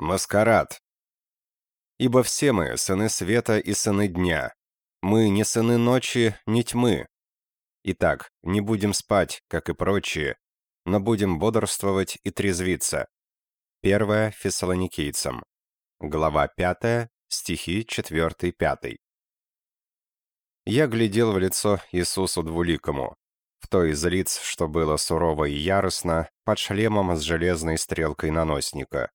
Маскарад. Ибо все мы сыны света и сыны дня. Мы не сыны ночи, не тьмы. Итак, не будем спать, как и прочие, но будем бодрствовать и трезвиться. 1 Фессалоникийцам. Глава 5, стихи 4-5. Я глядел в лицо Иисусу Двуликому, в той из лиц, что было сурово и яростно, под шлемом с железной стрелкой наносника.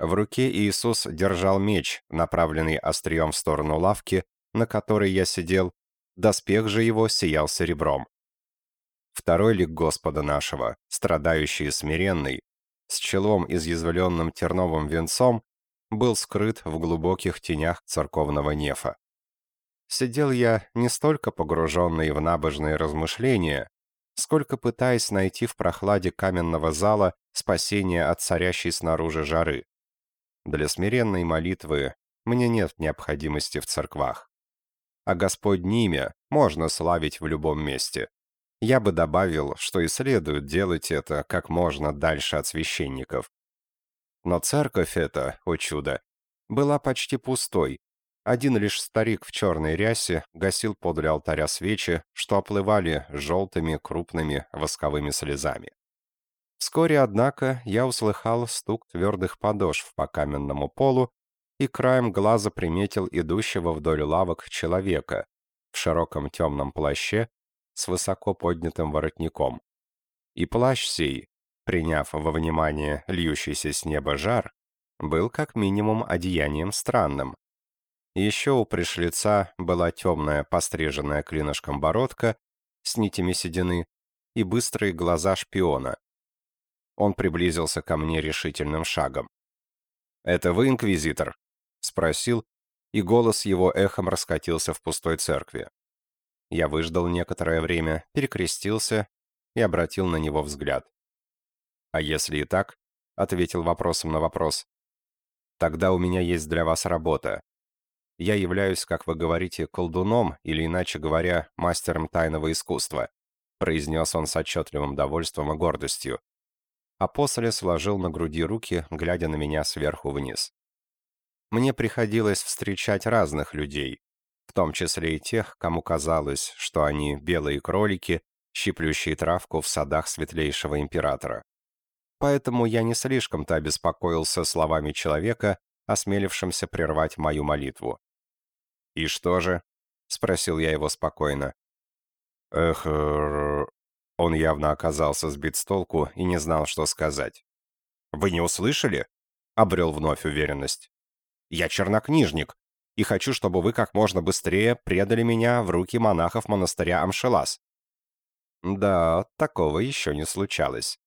В руке Иисус держал меч, направленный острием в сторону лавки, на которой я сидел, доспех же его сиял серебром. Второй лик Господа нашего, страдающий и смиренный, с челом изъязвленным терновым венцом, был скрыт в глубоких тенях церковного нефа. Сидел я не столько погруженный в набожные размышления, сколько пытаясь найти в прохладе каменного зала спасение от царящей снаружи жары. Для смиренной молитвы мне нет необходимости в церквах. А Господне имя можно славить в любом месте. Я бы добавил, что и следует делать это как можно дальше от священников. Но церковь эта, о чудо, была почти пустой. Один лишь старик в черной рясе гасил подле алтаря свечи, что оплывали желтыми крупными восковыми слезами. Вскоре, однако, я услыхал стук твердых подошв по каменному полу и краем глаза приметил идущего вдоль лавок человека в широком темном плаще с высоко поднятым воротником. И плащ сей, приняв во внимание льющийся с неба жар, был как минимум одеянием странным. Еще у пришлица была темная постриженная клинышком бородка с нитями седины и быстрые глаза шпиона, он приблизился ко мне решительным шагом. «Это вы, инквизитор?» — спросил, и голос его эхом раскатился в пустой церкви. Я выждал некоторое время, перекрестился и обратил на него взгляд. «А если и так?» — ответил вопросом на вопрос. «Тогда у меня есть для вас работа. Я являюсь, как вы говорите, колдуном, или, иначе говоря, мастером тайного искусства», произнес он с отчетливым довольством и гордостью а после сложил на груди руки, глядя на меня сверху вниз. Мне приходилось встречать разных людей, в том числе и тех, кому казалось, что они белые кролики, щиплющие травку в садах светлейшего императора. Поэтому я не слишком-то обеспокоился словами человека, осмелившимся прервать мою молитву. «И что же?» — спросил я его спокойно. «Эх, он явно оказался сбит с толку и не знал, что сказать. «Вы не услышали?» — обрел вновь уверенность. «Я чернокнижник, и хочу, чтобы вы как можно быстрее предали меня в руки монахов монастыря Амшелас». Да, такого еще не случалось.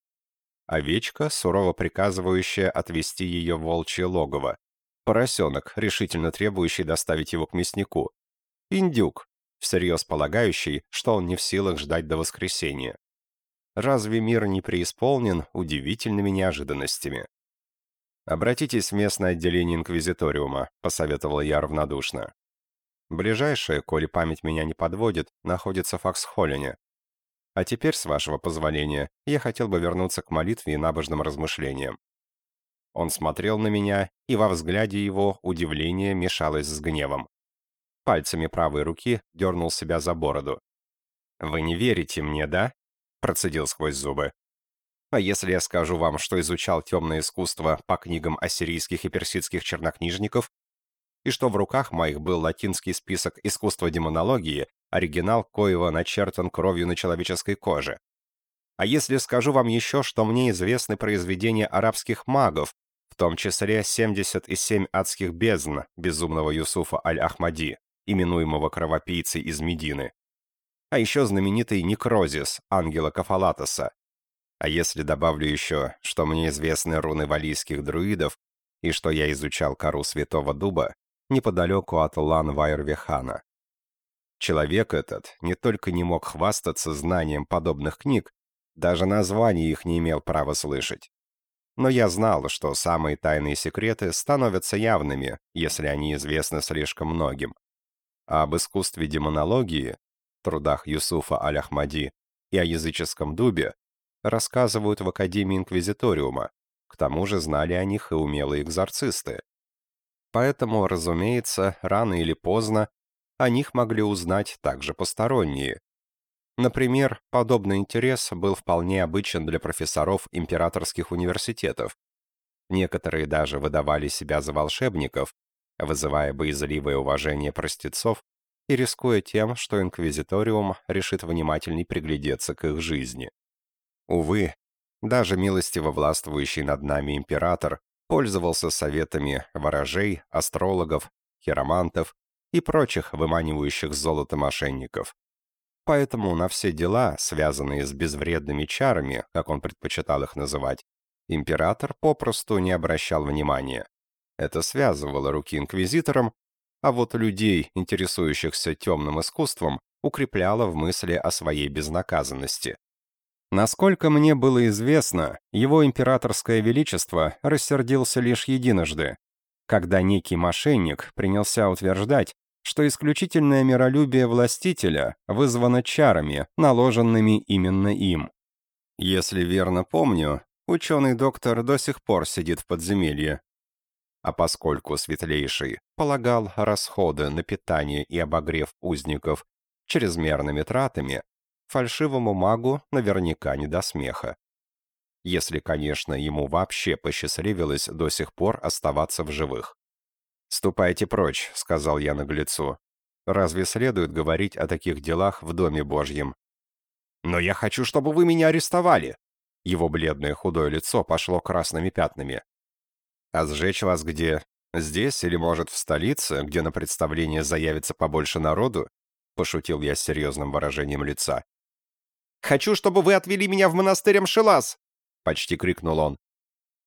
Овечка, сурово приказывающая отвести ее в волчье логово. Поросенок, решительно требующий доставить его к мяснику. Индюк, всерьез полагающий, что он не в силах ждать до воскресенья. Разве мир не преисполнен удивительными неожиданностями? «Обратитесь в местное отделение Инквизиториума», — посоветовал я равнодушно. «Ближайшее, коли память меня не подводит, находится в Фоксхоллене. А теперь, с вашего позволения, я хотел бы вернуться к молитве и набожным размышлениям». Он смотрел на меня, и во взгляде его удивление мешалось с гневом. Пальцами правой руки дернул себя за бороду. «Вы не верите мне, да?» Процедил сквозь зубы. А если я скажу вам, что изучал темное искусство по книгам ассирийских и персидских чернокнижников, и что в руках моих был латинский список искусства демонологии, оригинал коего начертан кровью на человеческой коже? А если скажу вам еще, что мне известны произведения арабских магов, в том числе 77 адских бездн безумного Юсуфа Аль-Ахмади, именуемого кровопийцей из Медины, а еще знаменитый некрозис ангела Кафалатоса. А если добавлю еще, что мне известны руны валийских друидов и что я изучал кору Святого Дуба неподалеку от Лан-Вайрвехана. Человек этот не только не мог хвастаться знанием подобных книг, даже названий их не имел права слышать. Но я знал, что самые тайные секреты становятся явными, если они известны слишком многим. А об искусстве демонологии трудах Юсуфа Аль-Ахмади и о языческом дубе рассказывают в Академии Инквизиториума, К тому же знали о них и умелые экзорцисты. Поэтому, разумеется, рано или поздно о них могли узнать также посторонние. Например, подобный интерес был вполне обычен для профессоров императорских университетов. Некоторые даже выдавали себя за волшебников, вызывая боязливое уважение простецов и рискуя тем, что инквизиториум решит внимательней приглядеться к их жизни. Увы, даже милостиво властвующий над нами император пользовался советами ворожей, астрологов, хиромантов и прочих выманивающих золото мошенников. Поэтому на все дела, связанные с безвредными чарами, как он предпочитал их называть, император попросту не обращал внимания. Это связывало руки инквизиторам, а вот людей, интересующихся темным искусством, укрепляло в мысли о своей безнаказанности. Насколько мне было известно, его императорское величество рассердился лишь единожды, когда некий мошенник принялся утверждать, что исключительное миролюбие властителя вызвано чарами, наложенными именно им. Если верно помню, ученый-доктор до сих пор сидит в подземелье. А поскольку Светлейший полагал расходы на питание и обогрев узников чрезмерными тратами, фальшивому магу наверняка не до смеха. Если, конечно, ему вообще посчастливилось до сих пор оставаться в живых. «Ступайте прочь», — сказал я наглецу. «Разве следует говорить о таких делах в Доме Божьем?» «Но я хочу, чтобы вы меня арестовали!» Его бледное худое лицо пошло красными пятнами. «А сжечь вас где? Здесь или, может, в столице, где на представление заявится побольше народу?» Пошутил я с серьезным выражением лица. «Хочу, чтобы вы отвели меня в монастырь Мшелас!» Почти крикнул он.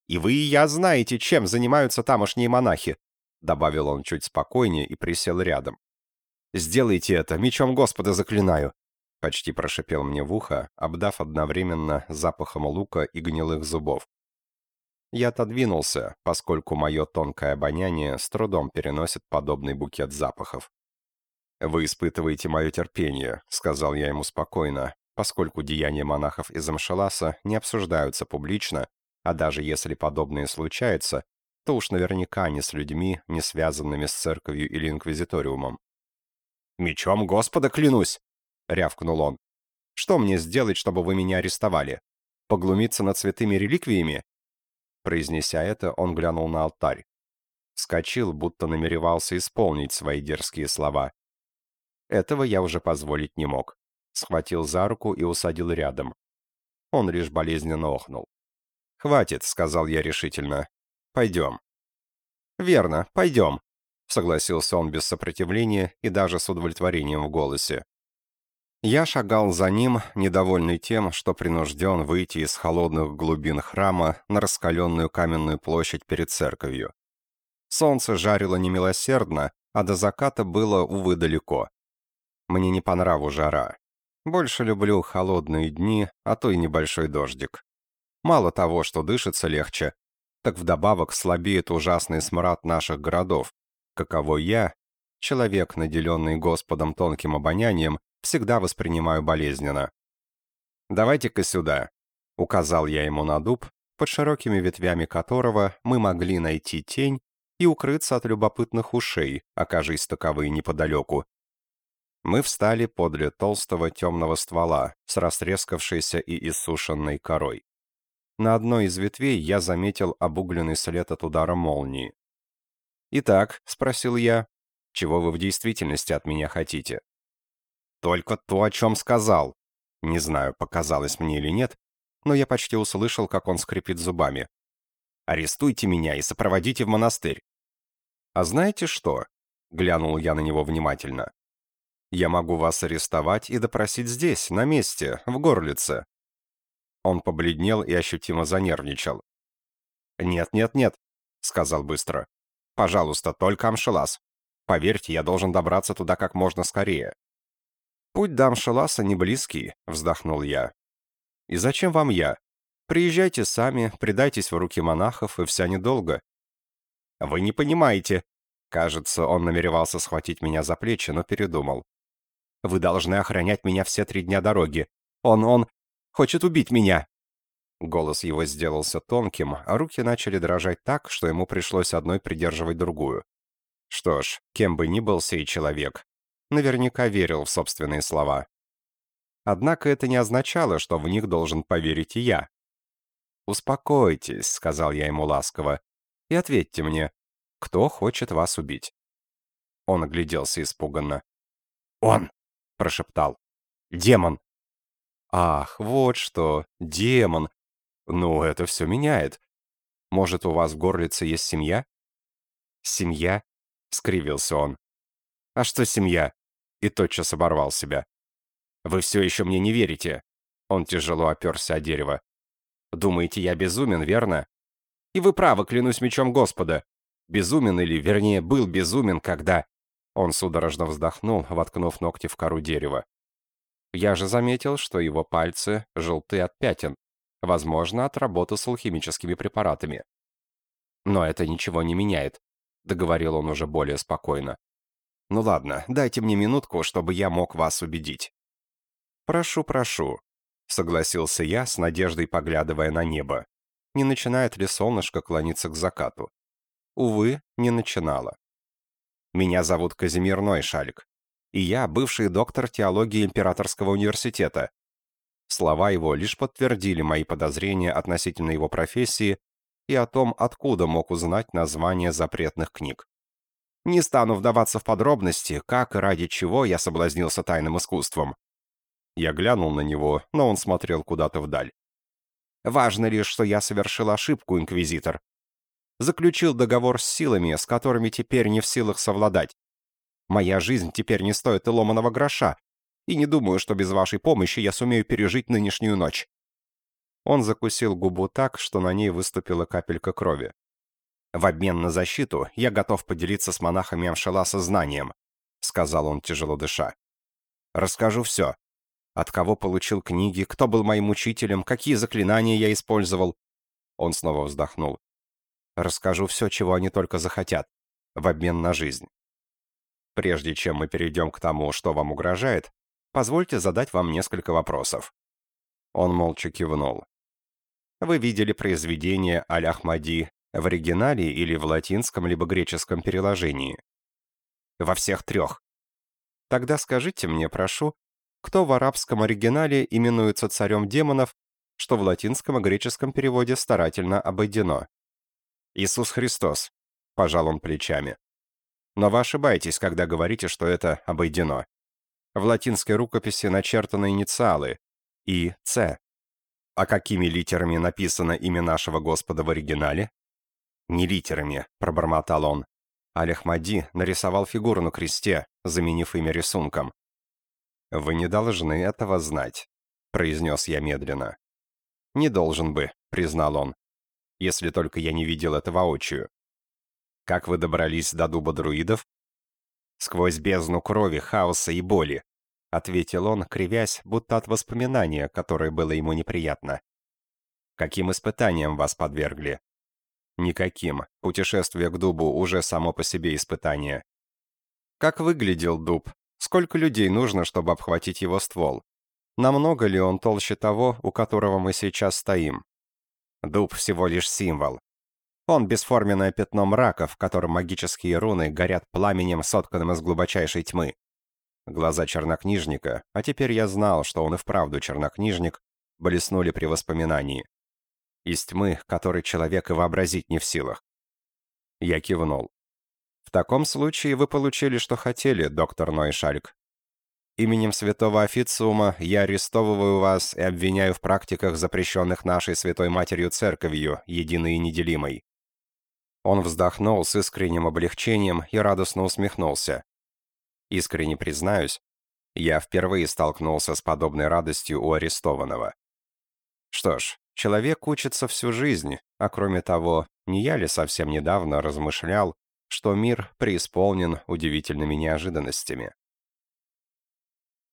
«И вы и я знаете, чем занимаются тамошние монахи добавил он чуть спокойнее и присел рядом. «Сделайте это, мечом Господа заклинаю!» Почти прошипел мне в ухо, обдав одновременно запахом лука и гнилых зубов. Я отодвинулся, поскольку мое тонкое обоняние с трудом переносит подобный букет запахов. «Вы испытываете мое терпение», — сказал я ему спокойно, поскольку деяния монахов из Амшаласа не обсуждаются публично, а даже если подобное случается, то уж наверняка не с людьми, не связанными с церковью или инквизиториумом. «Мечом Господа клянусь!» — рявкнул он. «Что мне сделать, чтобы вы меня арестовали? Поглумиться над святыми реликвиями?» Произнеся это, он глянул на алтарь. Вскочил, будто намеревался исполнить свои дерзкие слова. Этого я уже позволить не мог. Схватил за руку и усадил рядом. Он лишь болезненно охнул. «Хватит», — сказал я решительно. Пойдем». «Верно, пойдем», — согласился он без сопротивления и даже с удовлетворением в голосе. Я шагал за ним, недовольный тем, что принужден выйти из холодных глубин храма на раскаленную каменную площадь перед церковью. Солнце жарило немилосердно, а до заката было, увы, далеко. Мне не по нраву жара. Больше люблю холодные дни, а то и небольшой дождик. Мало того, что дышится легче, так вдобавок слабеет ужасный смрад наших городов, каково я, человек, наделенный Господом тонким обонянием, всегда воспринимаю болезненно. «Давайте-ка сюда», — указал я ему на дуб, под широкими ветвями которого мы могли найти тень и укрыться от любопытных ушей, окажись таковые неподалеку. Мы встали подле толстого темного ствола с растрескавшейся и иссушенной корой. На одной из ветвей я заметил обугленный след от удара молнии. «Итак», — спросил я, — «чего вы в действительности от меня хотите?» «Только то, о чем сказал». Не знаю, показалось мне или нет, но я почти услышал, как он скрипит зубами. «Арестуйте меня и сопроводите в монастырь». «А знаете что?» — глянул я на него внимательно. «Я могу вас арестовать и допросить здесь, на месте, в горлице. Он побледнел и ощутимо занервничал. «Нет, нет, нет», — сказал быстро. «Пожалуйста, только Амшелас. Поверьте, я должен добраться туда как можно скорее». «Путь до Амшеласа не близкий», — вздохнул я. «И зачем вам я? Приезжайте сами, предайтесь в руки монахов, и вся недолго». «Вы не понимаете». Кажется, он намеревался схватить меня за плечи, но передумал. «Вы должны охранять меня все три дня дороги. Он, он, Хочет убить меня!» Голос его сделался тонким, а руки начали дрожать так, что ему пришлось одной придерживать другую. Что ж, кем бы ни был сей человек, наверняка верил в собственные слова. Однако это не означало, что в них должен поверить и я. «Успокойтесь», — сказал я ему ласково, — «и ответьте мне, кто хочет вас убить?» Он огляделся испуганно. «Он!» — прошептал. «Демон!» «Ах, вот что! Демон! Ну, это все меняет. Может, у вас в Горлице есть семья?» «Семья?» — скривился он. «А что семья?» И тотчас оборвал себя. «Вы все еще мне не верите?» Он тяжело оперся о дерево. «Думаете, я безумен, верно? И вы правы, клянусь мечом Господа. Безумен или, вернее, был безумен, когда...» Он судорожно вздохнул, воткнув ногти в кору дерева. Я же заметил, что его пальцы желты от пятен, возможно, от работы с алхимическими препаратами. Но это ничего не меняет, договорил он уже более спокойно. Ну ладно, дайте мне минутку, чтобы я мог вас убедить. Прошу, прошу, согласился я, с надеждой поглядывая на небо. Не начинает ли солнышко клониться к закату? Увы, не начинало. Меня зовут Казимир Нойшалик, и я бывший доктор теологии Императорского университета. Слова его лишь подтвердили мои подозрения относительно его профессии и о том, откуда мог узнать название запретных книг. Не стану вдаваться в подробности, как и ради чего я соблазнился тайным искусством. Я глянул на него, но он смотрел куда-то вдаль. Важно лишь, что я совершил ошибку, инквизитор, заключил договор с силами, с которыми теперь не в силах совладать. Моя жизнь теперь не стоит и ломаного гроша, и не думаю, что без вашей помощи я сумею пережить нынешнюю ночь». Он закусил губу так, что на ней выступила капелька крови. «В обмен на защиту я готов поделиться с монахами Амшала сознанием», — сказал он, тяжело дыша. «Расскажу все. От кого получил книги, кто был моим учителем, какие заклинания я использовал». Он снова вздохнул. Расскажу все, чего они только захотят, в обмен на жизнь. Прежде чем мы перейдем к тому, что вам угрожает, позвольте задать вам несколько вопросов». Он молча кивнул. «Вы видели произведение Аль-Ахмади в оригинале или в латинском либо греческом переложении?» «Во всех трех». «Тогда скажите мне, прошу, кто в арабском оригинале именуется царем демонов, что в латинском и греческом переводе старательно обойдено?» Иисус Христос», — пожал он плечами. «Но вы ошибаетесь, когда говорите, что это обойдено. В латинской рукописи начертаны инициалы И, Ц. А какими литерами написано имя нашего Господа в оригинале? «Не литерами», — пробормотал он. Аль-Ахмади нарисовал фигуру на кресте, заменив имя рисунком. «Вы не должны этого знать», — произнес я медленно. «Не должен бы», — признал он если только я не видел это воочию. Как вы добрались до дуба друидов? Сквозь бездну крови, хаоса и боли, ответил он, кривясь, будто от воспоминания, которое было ему неприятно. Каким испытаниям вас подвергли? Никаким. Путешествие к дубу уже само по себе испытание. Как выглядел дуб? Сколько людей нужно, чтобы обхватить его ствол? Намного ли он толще того, у которого мы сейчас стоим? Дуб всего лишь символ. Он бесформенное пятно мрака, в котором магические руны горят пламенем, сотканным из глубочайшей тьмы. Глаза чернокнижника, а теперь я знал, что он и вправду чернокнижник, блеснули при воспоминании. Из тьмы, которой человек и вообразить не в силах. Я кивнул. «В таком случае вы получили, что хотели, доктор Нойшальк. Именем святого официума я арестовываю вас и обвиняю в практиках, запрещенных нашей святой матерью церковью, единой и неделимой». Он вздохнул с искренним облегчением и радостно усмехнулся. Искренне признаюсь, я впервые столкнулся с подобной радостью у арестованного. Что ж, человек учится всю жизнь, а кроме того, не я ли совсем недавно размышлял, что мир преисполнен удивительными неожиданностями.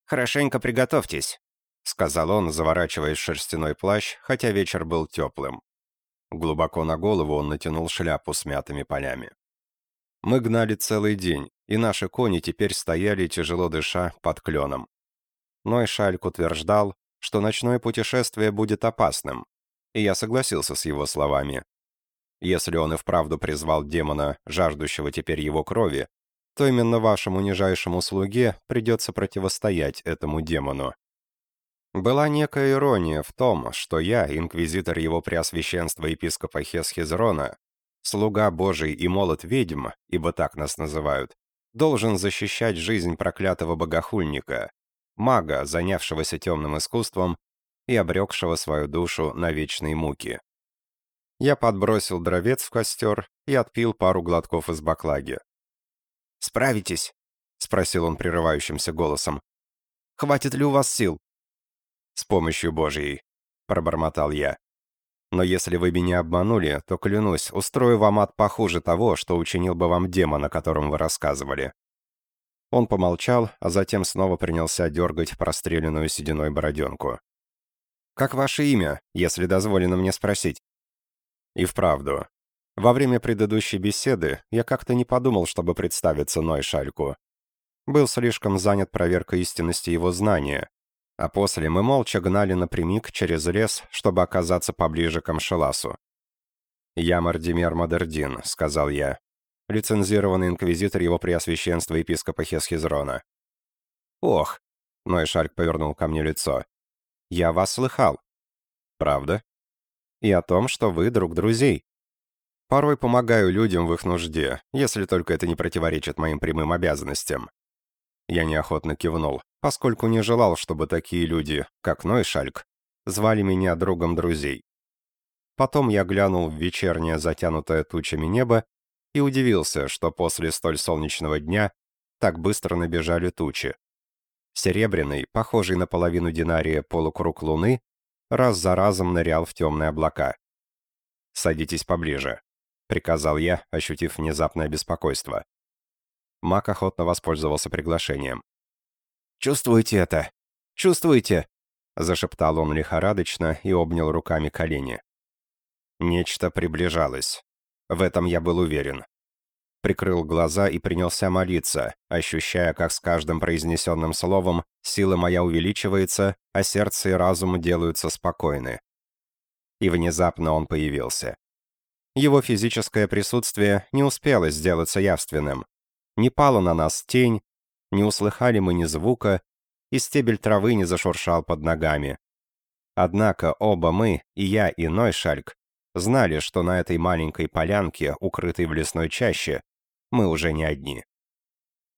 «Хорошенько приготовьтесь», — сказал он, заворачиваясь в шерстяной плащ, хотя вечер был теплым. Глубоко на голову он натянул шляпу с мятыми полями. Мы гнали целый день, и наши кони теперь стояли, тяжело дыша, под кленом. Ной Шальк утверждал, что ночное путешествие будет опасным. И я согласился с его словами. Если он и вправду призвал демона, жаждущего теперь его крови, то именно вашему нижайшему слуге придется противостоять этому демону. Была некая ирония в том, что я, инквизитор его преосвященства епископа Хесхизрона, слуга Божий и молот ведьм, ибо так нас называют, должен защищать жизнь проклятого богохульника, мага, занявшегося темным искусством и обрекшего свою душу на вечные муки. Я подбросил дровец в костер и отпил пару глотков из баклаги. «Справитесь?» — спросил он прерывающимся голосом. «Хватит ли у вас сил?» «С помощью Божьей», — пробормотал я. «Но если вы меня обманули, то, клянусь, устрою вам ад похуже того, что учинил бы вам демон, о котором вы рассказывали». Он помолчал, а затем снова принялся дергать простреленную сединой бороденку. «Как ваше имя, если дозволено мне спросить?» И вправду. Во время предыдущей беседы я как-то не подумал, чтобы представиться Ной Шальку. Был слишком занят проверкой истинности его знания, а после мы молча гнали напрямик через лес, чтобы оказаться поближе к Амшеласу. «Я Мардимер Мадердин», — сказал я, лицензированный инквизитор его преосвященства епископа Хесхизрона. «Ох», — Ной Шальк повернул ко мне лицо, — «я вас слыхал». «Правда?» и о том, что вы друг друзей. Порой помогаю людям в их нужде, если только это не противоречит моим прямым обязанностям. Я неохотно кивнул, поскольку не желал, чтобы такие люди, как Нойшальк, звали меня другом друзей. Потом я глянул в вечернее затянутое тучами небо и удивился, что после столь солнечного дня так быстро набежали тучи. Серебряный, похожий на половину динария полукруг луны, раз за разом нырял в темные облака. «Садитесь поближе», — приказал я, ощутив внезапное беспокойство. Мак охотно воспользовался приглашением. «Чувствуете это? Чувствуете?» — зашептал он лихорадочно и обнял руками колени. Нечто приближалось. В этом я был уверен прикрыл глаза и принялся молиться, ощущая, как с каждым произнесенным словом сила моя увеличивается, а сердце и разум делаются спокойны. И внезапно он появился. Его физическое присутствие не успело сделаться явственным. Не пала на нас тень, не услыхали мы ни звука, и стебель травы не зашуршал под ногами. Однако оба мы, и я, и Нойшальк, знали, что на этой маленькой полянке, укрытой в лесной чаще, мы уже не одни.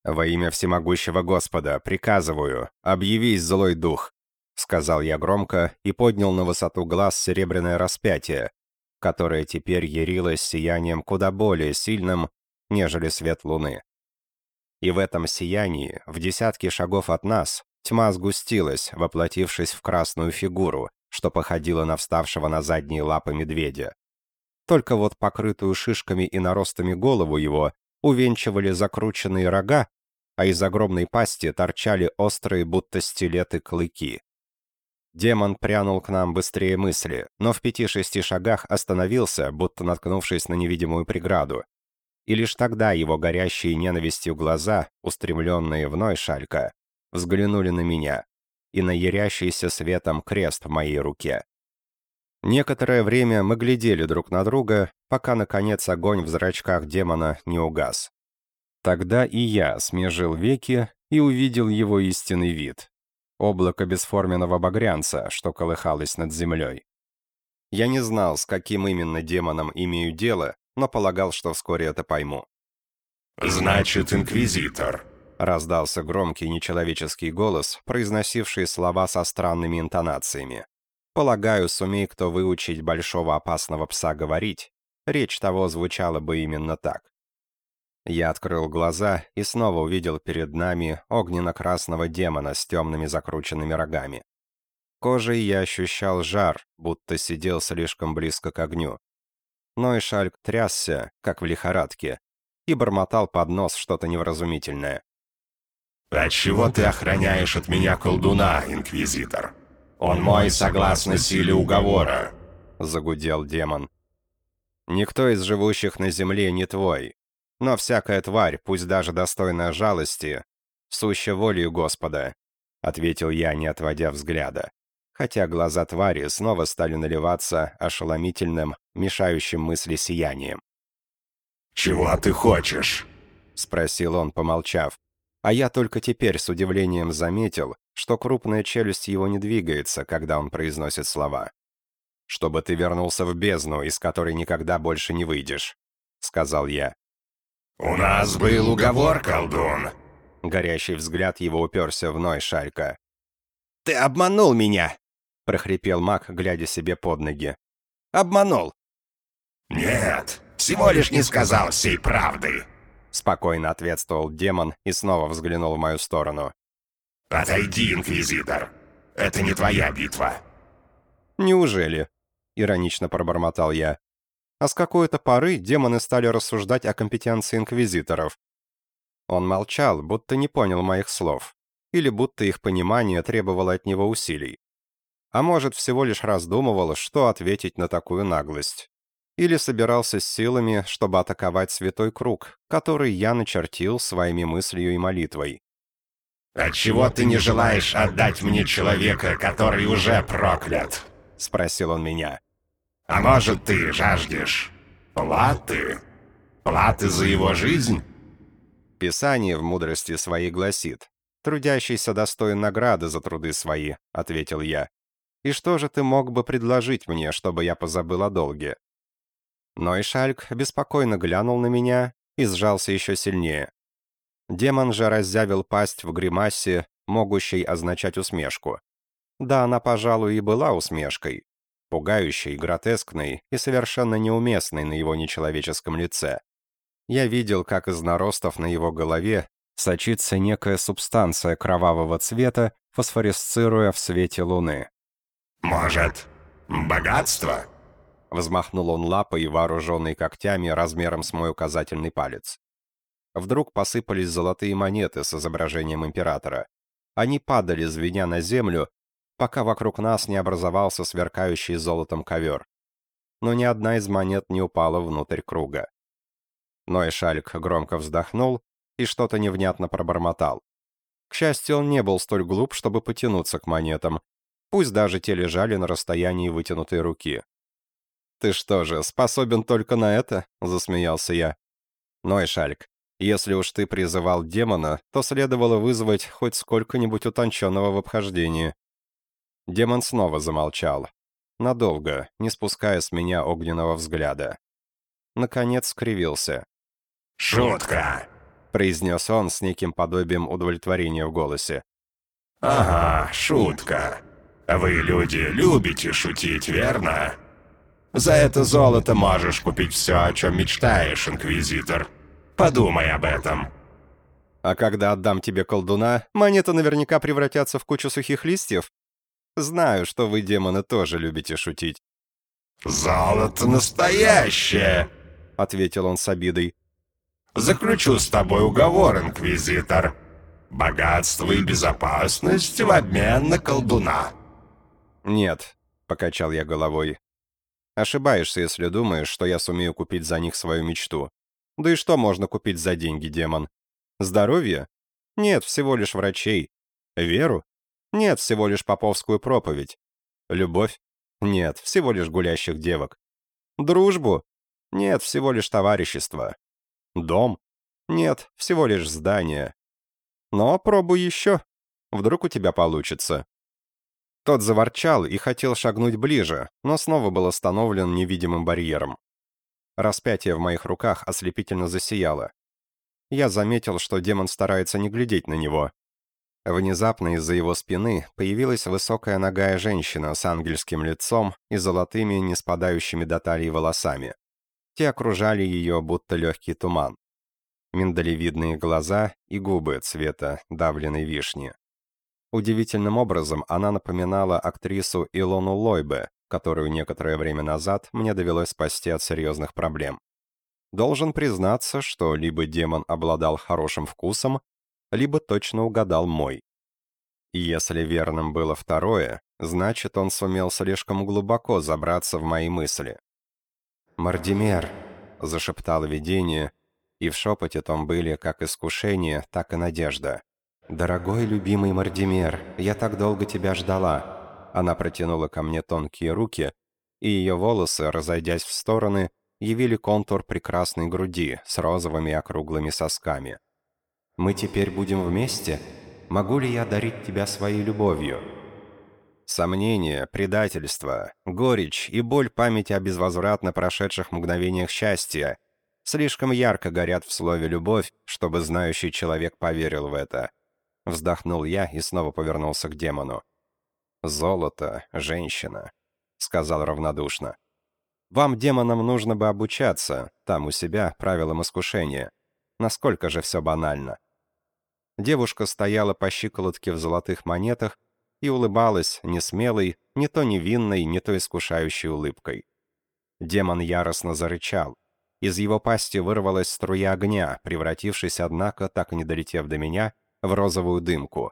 «Во имя всемогущего Господа, приказываю, объявись, злой дух!» Сказал я громко и поднял на высоту глаз серебряное распятие, которое теперь ярилось сиянием куда более сильным, нежели свет луны. И в этом сиянии, в десятки шагов от нас, тьма сгустилась, воплотившись в красную фигуру, что походило на вставшего на задние лапы медведя. Только вот покрытую шишками и наростами голову его увенчивали закрученные рога, а из огромной пасти торчали острые, будто стилеты, клыки. Демон прянул к нам быстрее мысли, но в пяти-шести шагах остановился, будто наткнувшись на невидимую преграду. И лишь тогда его горящие ненавистью глаза, устремленные в шалька, взглянули на меня и на ярящийся светом крест в моей руке. Некоторое время мы глядели друг на друга, пока, наконец, огонь в зрачках демона не угас. Тогда и я смежил веки и увидел его истинный вид. Облако бесформенного багрянца, что колыхалось над землей. Я не знал, с каким именно демоном имею дело, но полагал, что вскоре это пойму. «Значит, инквизитор», — раздался громкий нечеловеческий голос, произносивший слова со странными интонациями. Полагаю, сумей кто выучить большого опасного пса говорить, речь того звучала бы именно так. Я открыл глаза и снова увидел перед нами огненно-красного демона с темными закрученными рогами. Кожей я ощущал жар, будто сидел слишком близко к огню. Но и Шальк трясся, как в лихорадке, и бормотал под нос что-то невразумительное. «Отчего ты охраняешь от меня колдуна, Инквизитор?» Он мой согласно силе уговора», — загудел демон. «Никто из живущих на земле не твой, но всякая тварь, пусть даже достойная жалости, суща волею Господа», — ответил я, не отводя взгляда. хотя глаза твари снова стали наливаться ошеломительным, мешающим мысли сиянием. «Чего ты хочешь?» — спросил он, помолчав. А я только теперь с удивлением заметил, что крупная челюсть его не двигается, когда он произносит слова. «Чтобы ты вернулся в бездну, из которой никогда больше не выйдешь», — сказал я. «У нас был уговор, колдун!» Горящий взгляд его уперся в Ной Шалька. «Ты обманул меня!» — прохрипел маг, глядя себе под ноги. «Обманул!» «Нет, всего лишь не сказал всей правды!» Спокойно ответствовал демон и снова взглянул в мою сторону. «Отойди, Инквизитор! Это не твоя битва!» «Неужели?» — иронично пробормотал я. А с какой-то поры демоны стали рассуждать о компетенции инквизиторов. Он молчал, будто не понял моих слов, или будто их понимание требовало от него усилий. А может, всего лишь раздумывал, что ответить на такую наглость. Или собирался с силами, чтобы атаковать святой круг, который я начертил своими мыслью и молитвой. «Отчего ты не желаешь отдать мне человека, который уже проклят?» — спросил он меня. А может, ты жаждешь платы? Платы за его жизнь? Писание в мудрости своей гласит. «Трудящийся достоин награды за труды свои», — ответил я. «И что же ты мог бы предложить мне, чтобы я позабыл о долге?» Но и Шальк беспокойно глянул на меня и сжался еще сильнее. Демон же раззявил пасть в гримасе, могущей означать усмешку. Да, она, пожалуй, и была усмешкой, пугающей, гротескной и совершенно неуместной на его нечеловеческом лице. Я видел, как из наростов на его голове сочится некая субстанция кровавого цвета, фосфоресцируя в свете луны. «Может, богатство?» Взмахнул он лапой, вооруженной когтями размером с мой указательный палец. Вдруг посыпались золотые монеты с изображением императора. Они падали, звеня на землю, пока вокруг нас не образовался сверкающий золотом ковер. Но ни одна из монет не упала внутрь круга. Ной Шальк громко вздохнул и что-то невнятно пробормотал. К счастью, он не был столь глуп, чтобы потянуться к монетам, пусть даже те лежали на расстоянии вытянутой руки. «Ты что же, способен только на это?» — засмеялся я. «Ной Шальк, если уж ты призывал демона, то следовало вызвать хоть сколько-нибудь утонченного в обхождении. Демон снова замолчал. Надолго, не спуская с меня огненного взгляда. Наконец скривился. «Шутка!» — произнес он с неким подобием удовлетворения в голосе. «Ага, шутка. Вы, люди, любите шутить, верно? За это золото можешь купить все, о чем мечтаешь, Инквизитор. Подумай об этом». «А когда отдам тебе колдуна, монеты наверняка превратятся в кучу сухих листьев?» Знаю, что вы, демоны, тоже любите шутить». «Золото настоящее!» — ответил он с обидой. «Заключу с тобой уговор, Инквизитор. Богатство и безопасность в обмен на колдуна». «Нет», — покачал я головой. «Ошибаешься, если думаешь, что я сумею купить за них свою мечту. Да и что можно купить за деньги, демон? Здоровье? Нет, всего лишь врачей. Веру? Нет, всего лишь поповскую проповедь. Любовь? Нет, всего лишь гулящих девок. Дружбу? Нет, всего лишь товарищество. Дом? Нет, всего лишь здание. Но пробуй еще. Вдруг у тебя получится. Тот заворчал и хотел шагнуть ближе, но снова был остановлен невидимым барьером. Распятие в моих руках ослепительно засияло. Я заметил, что демон старается не глядеть на него, Внезапно из-за его спины появилась высокая ногая женщина с ангельским лицом и золотыми, не спадающими до талии волосами. Те окружали ее, будто легкий туман. Миндалевидные глаза и губы цвета давленной вишни. Удивительным образом она напоминала актрису Илону Лойбе, которую некоторое время назад мне довелось спасти от серьезных проблем. Должен признаться, что либо демон обладал хорошим вкусом, либо точно угадал мой. И если верным было второе, значит, он сумел слишком глубоко забраться в мои мысли. «Мардимер», — зашептало видение, и в шепоте том были как искушение, так и надежда. «Дорогой любимый Мардимер, я так долго тебя ждала. Она протянула ко мне тонкие руки, и ее волосы, разойдясь в стороны, явили контур прекрасной груди с розовыми округлыми сосками. «Мы теперь будем вместе? Могу ли я дарить тебя своей любовью?» Сомнение, предательство, горечь и боль памяти о безвозвратно прошедших мгновениях счастья слишком ярко горят в слове «любовь», чтобы знающий человек поверил в это. Вздохнул я и снова повернулся к демону. «Золото, женщина», — сказал равнодушно. «Вам, демонам, нужно бы обучаться, там у себя, правилам искушения. Насколько же все банально». Девушка стояла по щиколотке в золотых монетах и улыбалась не смелой, не то невинной, не то искушающей улыбкой. Демон яростно зарычал. Из его пасти вырвалась струя огня, превратившись, однако, так и не долетев до меня, в розовую дымку.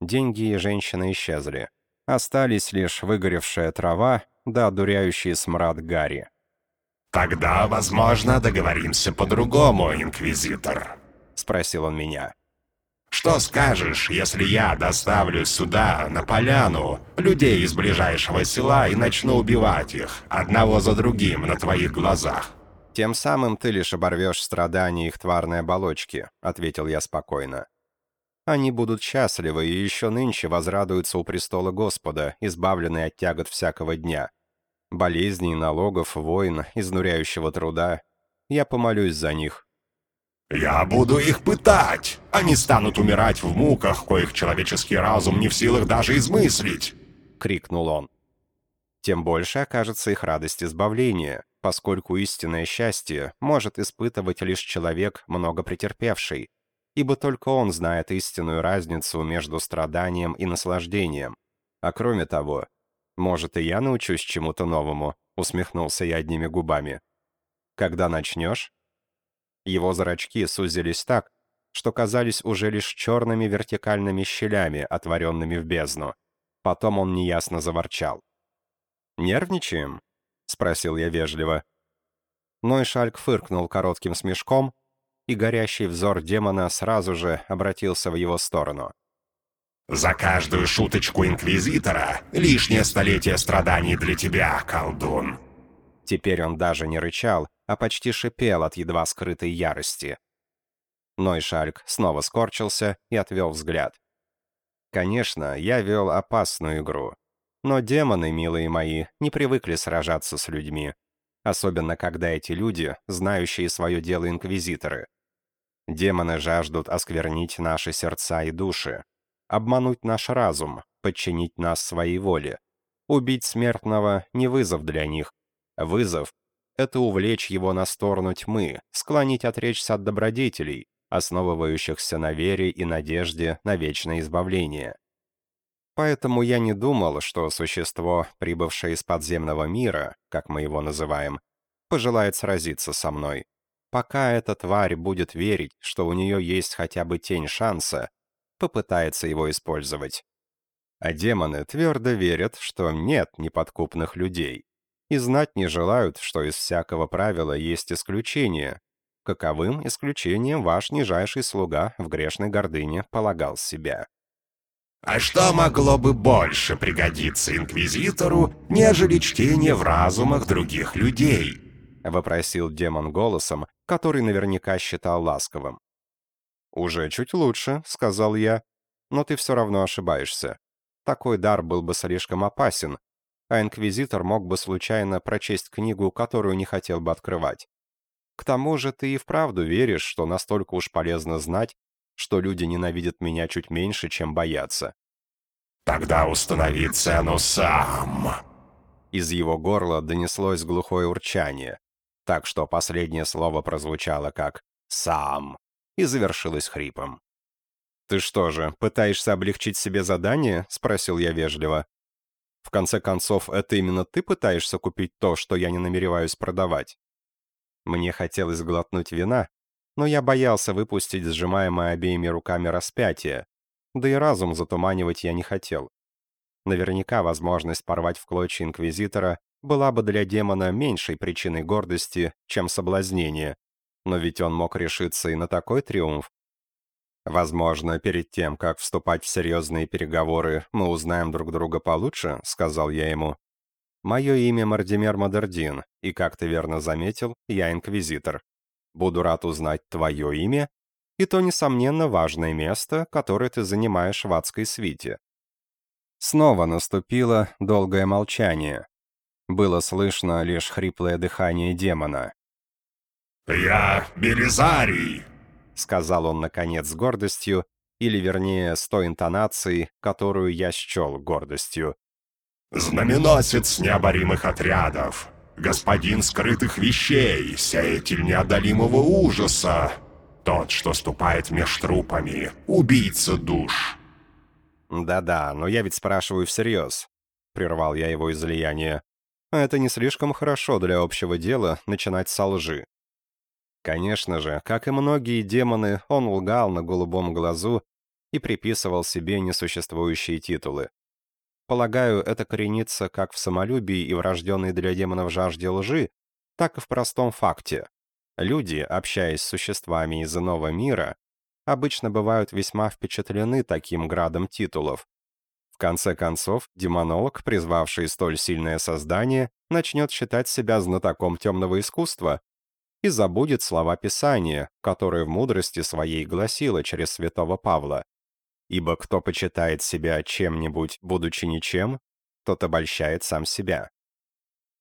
Деньги и женщина исчезли. Остались лишь выгоревшая трава да одуряющий смрад Гарри. «Тогда, возможно, договоримся по-другому, Инквизитор», — спросил он меня. Что скажешь, если я доставлю сюда, на поляну, людей из ближайшего села и начну убивать их, одного за другим, на твоих глазах?» «Тем самым ты лишь оборвешь страдания их тварной оболочки», — ответил я спокойно. «Они будут счастливы и еще нынче возрадуются у престола Господа, избавленные от тягот всякого дня. Болезней, налогов, войн, изнуряющего труда. Я помолюсь за них, «Я буду их пытать! Они станут умирать в муках, коих человеческий разум не в силах даже измыслить!» — крикнул он. Тем больше окажется их радость избавления, поскольку истинное счастье может испытывать лишь человек, много претерпевший, ибо только он знает истинную разницу между страданием и наслаждением. А кроме того, может и я научусь чему-то новому, усмехнулся я одними губами. Когда начнешь? Его зрачки сузились так, что казались уже лишь черными вертикальными щелями, отворенными в бездну. Потом он неясно заворчал. «Нервничаем?» — спросил я вежливо. Нойшальк фыркнул коротким смешком, и горящий взор демона сразу же обратился в его сторону. «За каждую шуточку Инквизитора лишнее столетие страданий для тебя, колдун!» Теперь он даже не рычал, а почти шипел от едва скрытой ярости. Нойшальк снова скорчился и отвел взгляд. Конечно, я вел опасную игру. Но демоны, милые мои, не привыкли сражаться с людьми. Особенно, когда эти люди, знающие свое дело инквизиторы. Демоны жаждут осквернить наши сердца и души, обмануть наш разум, подчинить нас своей воле. Убить смертного — не вызов для них, Вызов — это увлечь его на сторону тьмы, склонить отречься от добродетелей, основывающихся на вере и надежде на вечное избавление. Поэтому я не думал, что существо, прибывшее из подземного мира, как мы его называем, пожелает сразиться со мной. Пока эта тварь будет верить, что у нее есть хотя бы тень шанса, попытается его использовать. А демоны твердо верят, что нет неподкупных людей и знать не желают, что из всякого правила есть исключение. Каковым исключением ваш нижайший слуга в грешной гордыне полагал себя. А что могло бы больше пригодиться инквизитору, нежели чтение в разумах других людей? Вопросил демон голосом, который наверняка считал ласковым. «Уже чуть лучше», — сказал я, — «но ты все равно ошибаешься. Такой дар был бы слишком опасен, а инквизитор мог бы случайно прочесть книгу, которую не хотел бы открывать. К тому же ты и вправду веришь, что настолько уж полезно знать, что люди ненавидят меня чуть меньше, чем боятся. «Тогда установи цену сам!» Из его горла донеслось глухое урчание, так что последнее слово прозвучало как «сам» и завершилось хрипом. «Ты что же, пытаешься облегчить себе задание?» — спросил я вежливо. В конце концов, это именно ты пытаешься купить то, что я не намереваюсь продавать. Мне хотелось глотнуть вина, но я боялся выпустить сжимаемое обеими руками распятие, да и разум затуманивать я не хотел. Наверняка возможность порвать в клочья Инквизитора была бы для демона меньшей причиной гордости, чем соблазнение, но ведь он мог решиться и на такой триумф. «Возможно, перед тем, как вступать в серьезные переговоры, мы узнаем друг друга получше», — сказал я ему. «Мое имя Мардимер Мадердин, и, как ты верно заметил, я инквизитор. Буду рад узнать твое имя и то, несомненно, важное место, которое ты занимаешь в адской свите». Снова наступило долгое молчание. Было слышно лишь хриплое дыхание демона. «Я Белизарий», — сказал он, наконец, с гордостью, или, вернее, с той интонацией, которую я счел гордостью. «Знаменосец необоримых отрядов, господин скрытых вещей, сеятель неодолимого ужаса, тот, что ступает меж трупами, убийца душ». «Да-да, но я ведь спрашиваю всерьез», — прервал я его излияние. «Это не слишком хорошо для общего дела начинать со лжи. Конечно же, как и многие демоны, он лгал на голубом глазу и приписывал себе несуществующие титулы. Полагаю, это коренится как в самолюбии и врожденной для демонов жажде лжи, так и в простом факте. Люди, общаясь с существами из иного мира, обычно бывают весьма впечатлены таким градом титулов. В конце концов, демонолог, призвавший столь сильное создание, начнет считать себя знатоком темного искусства и забудет слова Писания, которые в мудрости своей гласило через святого Павла. Ибо кто почитает себя чем-нибудь, будучи ничем, тот обольщает сам себя.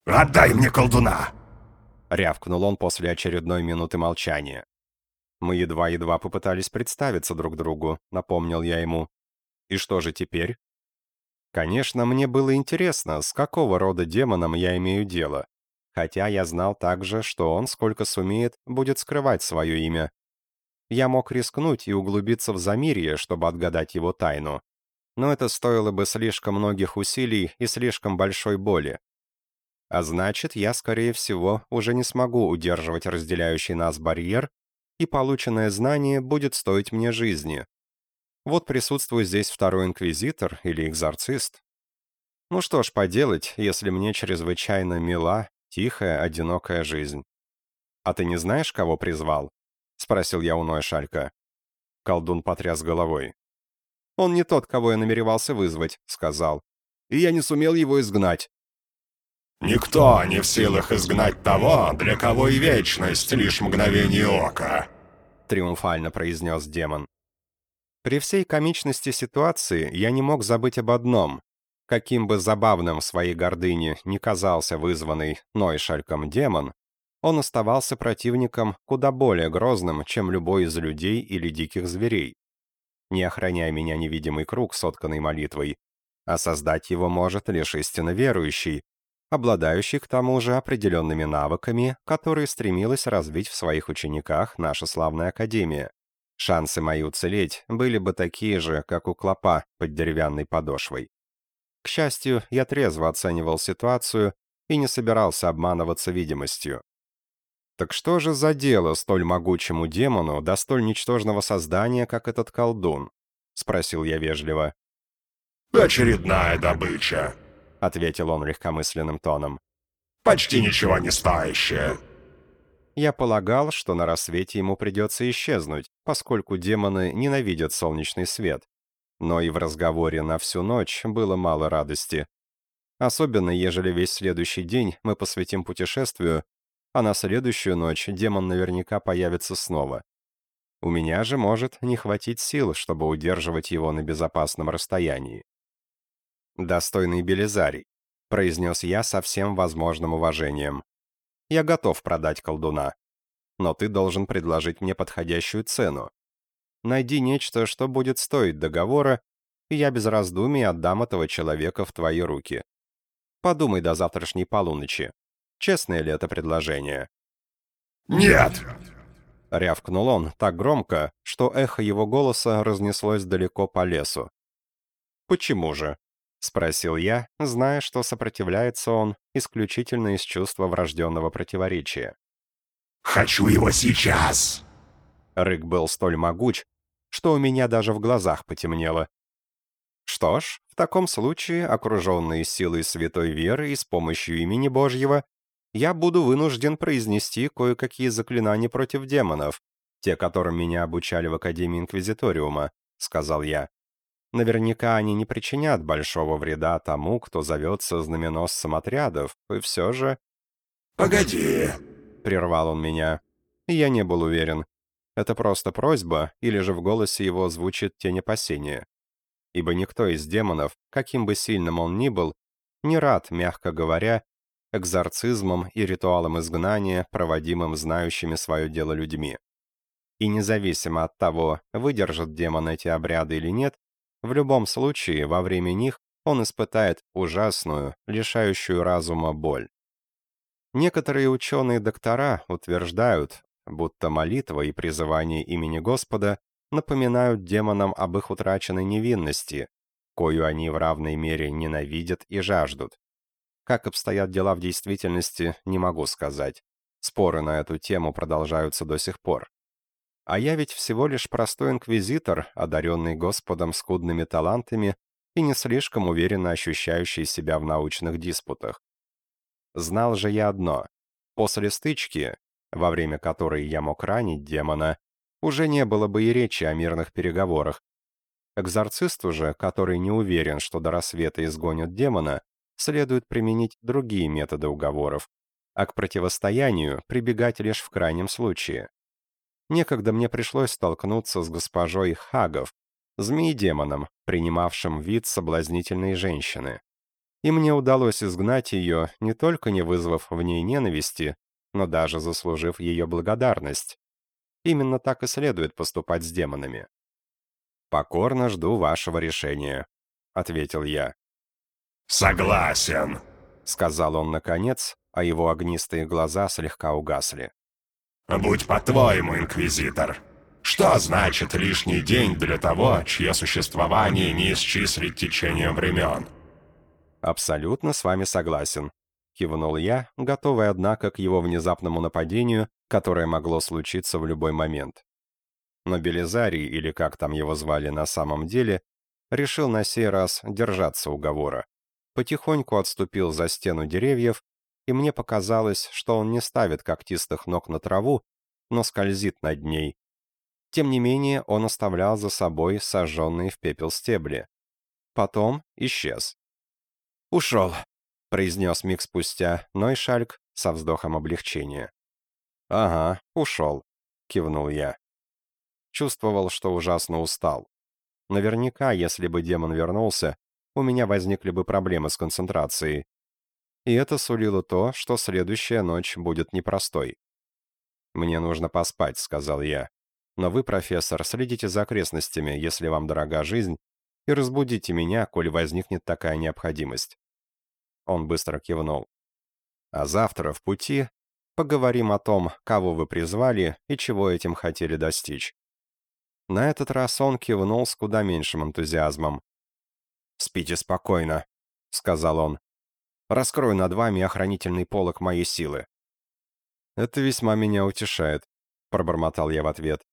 «Отдай мне колдуна!» — рявкнул он после очередной минуты молчания. Мы едва-едва попытались представиться друг другу, напомнил я ему. И что же теперь? Конечно, мне было интересно, с какого рода демоном я имею дело хотя я знал также, что он, сколько сумеет, будет скрывать свое имя. Я мог рискнуть и углубиться в замирье, чтобы отгадать его тайну. Но это стоило бы слишком многих усилий и слишком большой боли. А значит, я, скорее всего, уже не смогу удерживать разделяющий нас барьер, и полученное знание будет стоить мне жизни. Вот присутствует здесь второй инквизитор или экзорцист. Ну что ж поделать, если мне чрезвычайно мила Тихая, одинокая жизнь. «А ты не знаешь, кого призвал?» — спросил я у Нойшалька. Колдун потряс головой. «Он не тот, кого я намеревался вызвать», — сказал. «И я не сумел его изгнать». «Никто не в силах изгнать того, для кого и вечность — лишь мгновение ока», — триумфально произнес демон. При всей комичности ситуации я не мог забыть об одном. Каким бы забавным в своей гордыне не казался вызванный Нойшальком демон, он оставался противником куда более грозным, чем любой из людей или диких зверей. Не охраняя меня невидимый круг, сотканный молитвой, а создать его может лишь истинно верующий, обладающий к тому же определенными навыками, которые стремилась развить в своих учениках наша славная Академия. Шансы мои уцелеть были бы такие же, как у клопа под деревянной подошвой. К счастью, я трезво оценивал ситуацию и не собирался обманываться видимостью. Так что же за дело столь могучему демону до столь ничтожного создания, как этот колдун? Спросил я вежливо. «Очередная добыча», — ответил он легкомысленным тоном. «Почти ничего не стоящая». Я полагал, что на рассвете ему придется исчезнуть, поскольку демоны ненавидят солнечный свет, но и в разговоре на всю ночь было мало радости. Особенно, ежели весь следующий день мы посвятим путешествию, а на следующую ночь демон наверняка появится снова. У меня же может не хватить сил, чтобы удерживать его на безопасном расстоянии. «Достойный Белизарий», — произнес я со всем возможным уважением. «Я готов продать колдуна, но ты должен предложить мне подходящую цену. Найди нечто, что будет стоить договора, и я без раздумий отдам этого человека в твои руки. Подумай до завтрашней полуночи. Честное ли это предложение?» «Нет!» Рявкнул он так громко, что эхо его голоса разнеслось далеко по лесу. «Почему же?» — спросил я, зная, что сопротивляется он исключительно из чувства врожденного противоречия. «Хочу его сейчас!» Рык был столь могуч, что у меня даже в глазах потемнело. Что ж, в таком случае, окруженный силой святой веры и с помощью имени Божьего, я буду вынужден произнести кое-какие заклинания против демонов, «Те, которым меня обучали в Академии Инквизиториума», — сказал я. «Наверняка они не причинят большого вреда тому, кто зовется знаменосцем отрядов, и все же...» «Погоди», — прервал он меня. И я не был уверен. Это просто просьба, или же в голосе его звучит тень опасения. Ибо никто из демонов, каким бы сильным он ни был, не рад, мягко говоря, экзорцизмом и ритуалом изгнания, проводимым знающими свое дело людьми. И независимо от того, выдержит демон эти обряды или нет, в любом случае, во время них он испытает ужасную, лишающую разума боль. Некоторые ученые-доктора утверждают, будто молитва и призывание имени Господа напоминают демонам об их утраченной невинности, кою они в равной мере ненавидят и жаждут. Как обстоят дела в действительности, не могу сказать. Споры на эту тему продолжаются до сих пор. А я ведь всего лишь простой инквизитор, одаренный Господом скудными талантами и не слишком уверенно ощущающий себя в научных диспутах. Знал же я одно. После стычки, во время которой я мог ранить демона, уже не было бы и речи о мирных переговорах. Экзорцисту же, который не уверен, что до рассвета изгонят демона, следует применить другие методы уговоров, а к противостоянию прибегать лишь в крайнем случае. Некогда мне пришлось столкнуться с госпожой Хагов, змеи-демоном, принимавшим вид соблазнительной женщины. И мне удалось изгнать ее, не только не вызвав в ней ненависти, но даже заслужив ее благодарность. Именно так и следует поступать с демонами. «Покорно жду вашего решения», — ответил я. «Согласен», — сказал он наконец, а его огнистые глаза слегка угасли. «Будь по-твоему, Инквизитор. Что значит лишний день для того, чье существование не исчислить течением времен?» «Абсолютно с вами согласен», — кивнул я, готовый, однако, к его внезапному нападению, которое могло случиться в любой момент. Но Белизарий, или как там его звали на самом деле, решил на сей раз держаться уговора. Потихоньку отступил за стену деревьев, и мне показалось, что он не ставит когтистых ног на траву, но скользит над ней. Тем не менее, он оставлял за собой сожженные в пепел стебли. Потом исчез. «Ушел», — произнес миг спустя Нойшальк со вздохом облегчения. «Ага, ушел», — кивнул я. Чувствовал, что ужасно устал. Наверняка, если бы демон вернулся, у меня возникли бы проблемы с концентрацией. И это сулило то, что следующая ночь будет непростой. «Мне нужно поспать», — сказал я. «Но вы, профессор, следите за окрестностями, если вам дорога жизнь, и разбудите меня, коль возникнет такая необходимость». Он быстро кивнул. «А завтра в пути Поговорим о том, кого вы призвали и чего этим хотели достичь. На этот раз он кивнул с куда меньшим энтузиазмом. «Спите спокойно», — сказал он. «Раскрою над вами охранительный полог моей силы». «Это весьма меня утешает», — пробормотал я в ответ.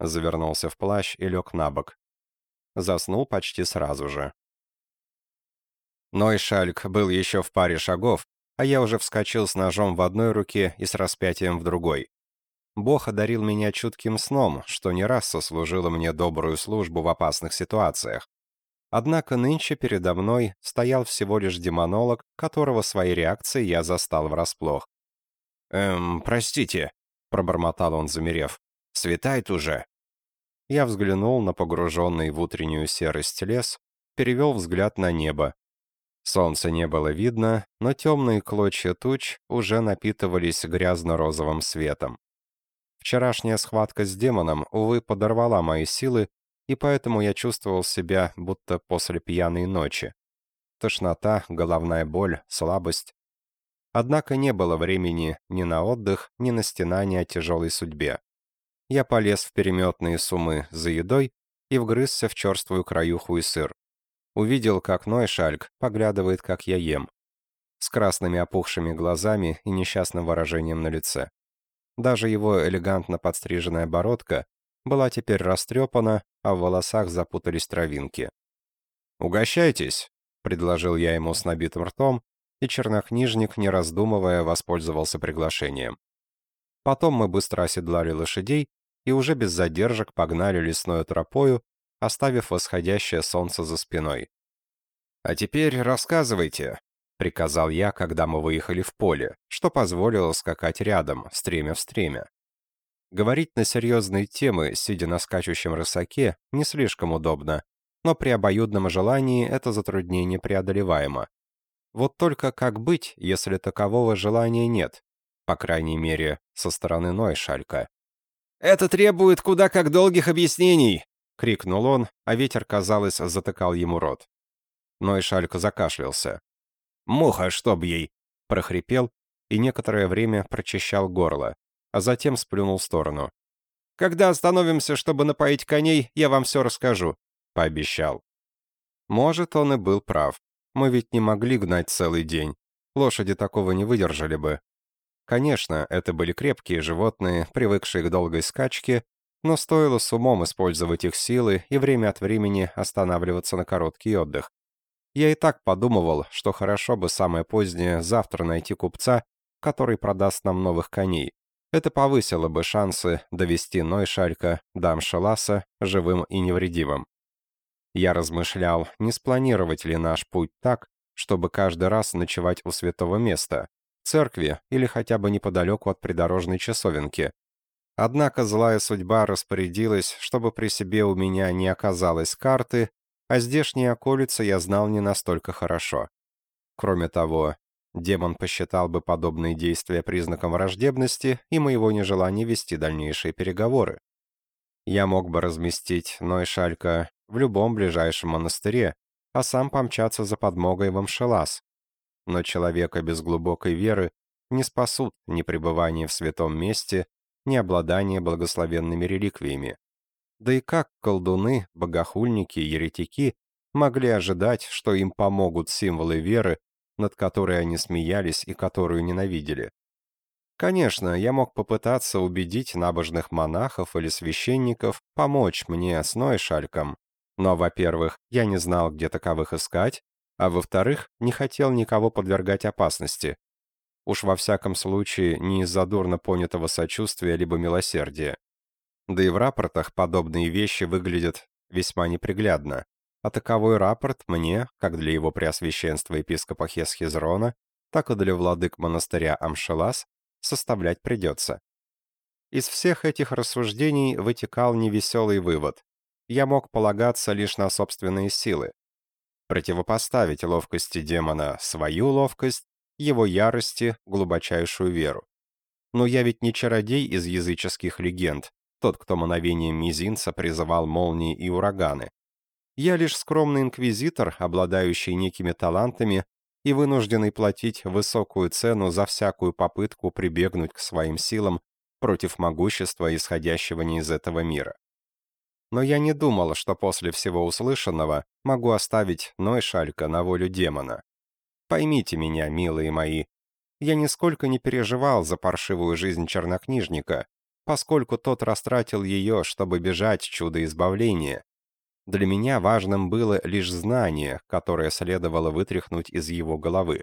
Завернулся в плащ и лег на бок. Заснул почти сразу же. Ной Шальк был еще в паре шагов, а я уже вскочил с ножом в одной руке и с распятием в другой. Бог одарил меня чутким сном, что не раз сослужило мне добрую службу в опасных ситуациях. Однако нынче передо мной стоял всего лишь демонолог, которого своей реакцией я застал врасплох. «Эм, простите», — пробормотал он, замерев. «Светает уже». Я взглянул на погруженный в утреннюю серость лес, перевел взгляд на небо. Солнца не было видно, но темные клочья туч уже напитывались грязно-розовым светом. Вчерашняя схватка с демоном, увы, подорвала мои силы, и поэтому я чувствовал себя будто после пьяной ночи. Тошнота, головная боль, слабость. Однако не было времени ни на отдых, ни на стенание о тяжелой судьбе. Я полез в переметные суммы за едой и вгрызся в черствую краюху и сыр. Увидел, как Нойшальк поглядывает, как я ем. С красными опухшими глазами и несчастным выражением на лице. Даже его элегантно подстриженная бородка была теперь растрепана, а в волосах запутались травинки. «Угощайтесь», — предложил я ему с набитым ртом, и чернокнижник, не раздумывая, воспользовался приглашением. Потом мы быстро оседлали лошадей и уже без задержек погнали лесную тропою, оставив восходящее солнце за спиной. «А теперь рассказывайте», — приказал я, когда мы выехали в поле, что позволило скакать рядом, стремя в стремя. Говорить на серьезные темы, сидя на скачущем рысаке, не слишком удобно, но при обоюдном желании это затруднение преодолеваемо. Вот только как быть, если такового желания нет? По крайней мере, со стороны Нойшалька. «Это требует куда как долгих объяснений!» — крикнул он, а ветер, казалось, затыкал ему рот. Нойшальк закашлялся. «Муха, чтоб ей!» — прохрипел и некоторое время прочищал горло, а затем сплюнул в сторону. «Когда остановимся, чтобы напоить коней, я вам все расскажу», — пообещал. Может, он и был прав. Мы ведь не могли гнать целый день. Лошади такого не выдержали бы. Конечно, это были крепкие животные, привыкшие к долгой скачке, но стоило с умом использовать их силы и время от времени останавливаться на короткий отдых. Я и так подумывал, что хорошо бы самое позднее завтра найти купца, который продаст нам новых коней. Это повысило бы шансы довести Нойшалька до Амшеласа живым и невредимым. Я размышлял, не спланировать ли наш путь так, чтобы каждый раз ночевать у святого места, церкви или хотя бы неподалеку от придорожной часовенки. Однако злая судьба распорядилась, чтобы при себе у меня не оказалось карты, а здешние околицы я знал не настолько хорошо. Кроме того, демон посчитал бы подобные действия признаком враждебности и моего нежелания вести дальнейшие переговоры. Я мог бы разместить Нойшалька в любом ближайшем монастыре, а сам помчаться за подмогой в Амшелас. Но человека без глубокой веры не спасут ни пребывание в святом месте, ни обладание благословенными реликвиями. Да и как колдуны, богохульники еретики могли ожидать, что им помогут символы веры, над которой они смеялись и которую ненавидели? Конечно, я мог попытаться убедить набожных монахов или священников помочь мне с Нойшальком, но, во-первых, я не знал, где таковых искать, а во-вторых, не хотел никого подвергать опасности. Уж во всяком случае, не из-за дурно понятого сочувствия либо милосердия. Да и в рапортах подобные вещи выглядят весьма неприглядно. А таковой рапорт мне, как для его преосвященства епископа Хесхизрона, так и для владык монастыря Амшелас, составлять придется. Из всех этих рассуждений вытекал невеселый вывод я мог полагаться лишь на собственные силы. Противопоставить ловкости демона свою ловкость, его ярости, глубочайшую веру. Но я ведь не чародей из языческих легенд, тот, кто мановением мизинца призывал молнии и ураганы. Я лишь скромный инквизитор, обладающий некими талантами и вынужденный платить высокую цену за всякую попытку прибегнуть к своим силам против могущества, исходящего не из этого мира но я не думал, что после всего услышанного могу оставить Нойшалька на волю демона. Поймите меня, милые мои, я нисколько не переживал за паршивую жизнь чернокнижника, поскольку тот растратил ее, чтобы бежать чудо избавления. Для меня важным было лишь знание, которое следовало вытряхнуть из его головы.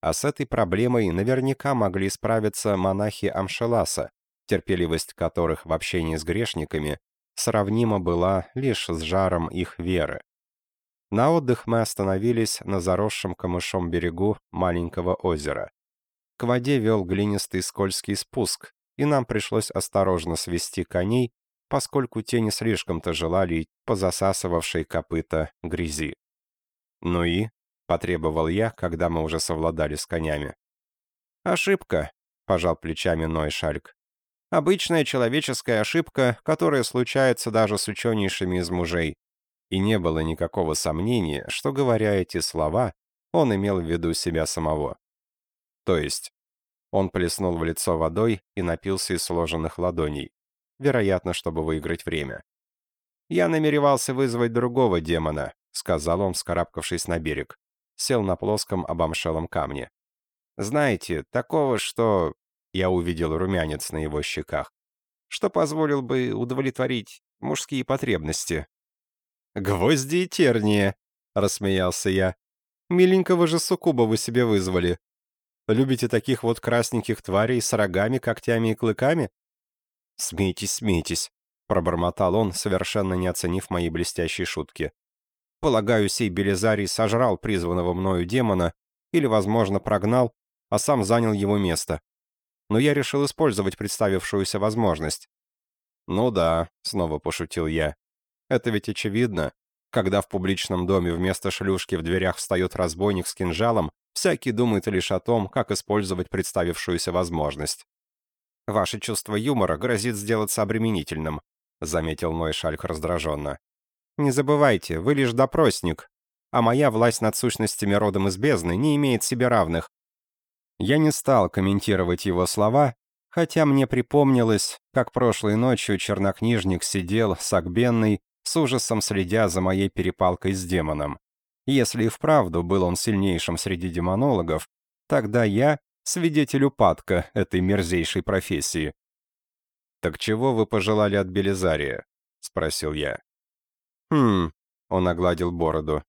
А с этой проблемой наверняка могли справиться монахи Амшеласа, терпеливость которых в общении с грешниками сравнима была лишь с жаром их веры. На отдых мы остановились на заросшем камышом берегу маленького озера. К воде вел глинистый скользкий спуск, и нам пришлось осторожно свести коней, поскольку те не слишком-то желали по засасывавшей копыта грязи. «Ну и?» — потребовал я, когда мы уже совладали с конями. «Ошибка», — пожал плечами Ной Шальк. Обычная человеческая ошибка, которая случается даже с ученейшими из мужей. И не было никакого сомнения, что, говоря эти слова, он имел в виду себя самого. То есть, он плеснул в лицо водой и напился из сложенных ладоней, вероятно, чтобы выиграть время. «Я намеревался вызвать другого демона», — сказал он, вскарабкавшись на берег. Сел на плоском обомшелом камне. «Знаете, такого, что я увидел румянец на его щеках, что позволил бы удовлетворить мужские потребности. «Гвозди и терния», — рассмеялся я. «Миленького же суккуба вы себе вызвали. Любите таких вот красненьких тварей с рогами, когтями и клыками?» «Смейтесь, смейтесь», — пробормотал он, совершенно не оценив моей блестящей шутки. «Полагаю, сей Белизарий сожрал призванного мною демона или, возможно, прогнал, а сам занял его место. Но я решил использовать представившуюся возможность. «Ну да», — снова пошутил я. «Это ведь очевидно. Когда в публичном доме вместо шлюшки в дверях встает разбойник с кинжалом, всякий думает лишь о том, как использовать представившуюся возможность. «Ваше чувство юмора грозит сделаться обременительным», — заметил Ной Шальк раздраженно. «Не забывайте, вы лишь допросник, а моя власть над сущностями родом из бездны не имеет себе равных». Я не стал комментировать его слова, хотя мне припомнилось, как прошлой ночью чернокнижник сидел, сагбенный, с ужасом следя за моей перепалкой с демоном. Если и вправду был он сильнейшим среди демонологов, тогда я — свидетель упадка этой мерзейшей профессии. «Так чего вы пожелали от Белизария?» — спросил я. «Хм...» — он огладил бороду.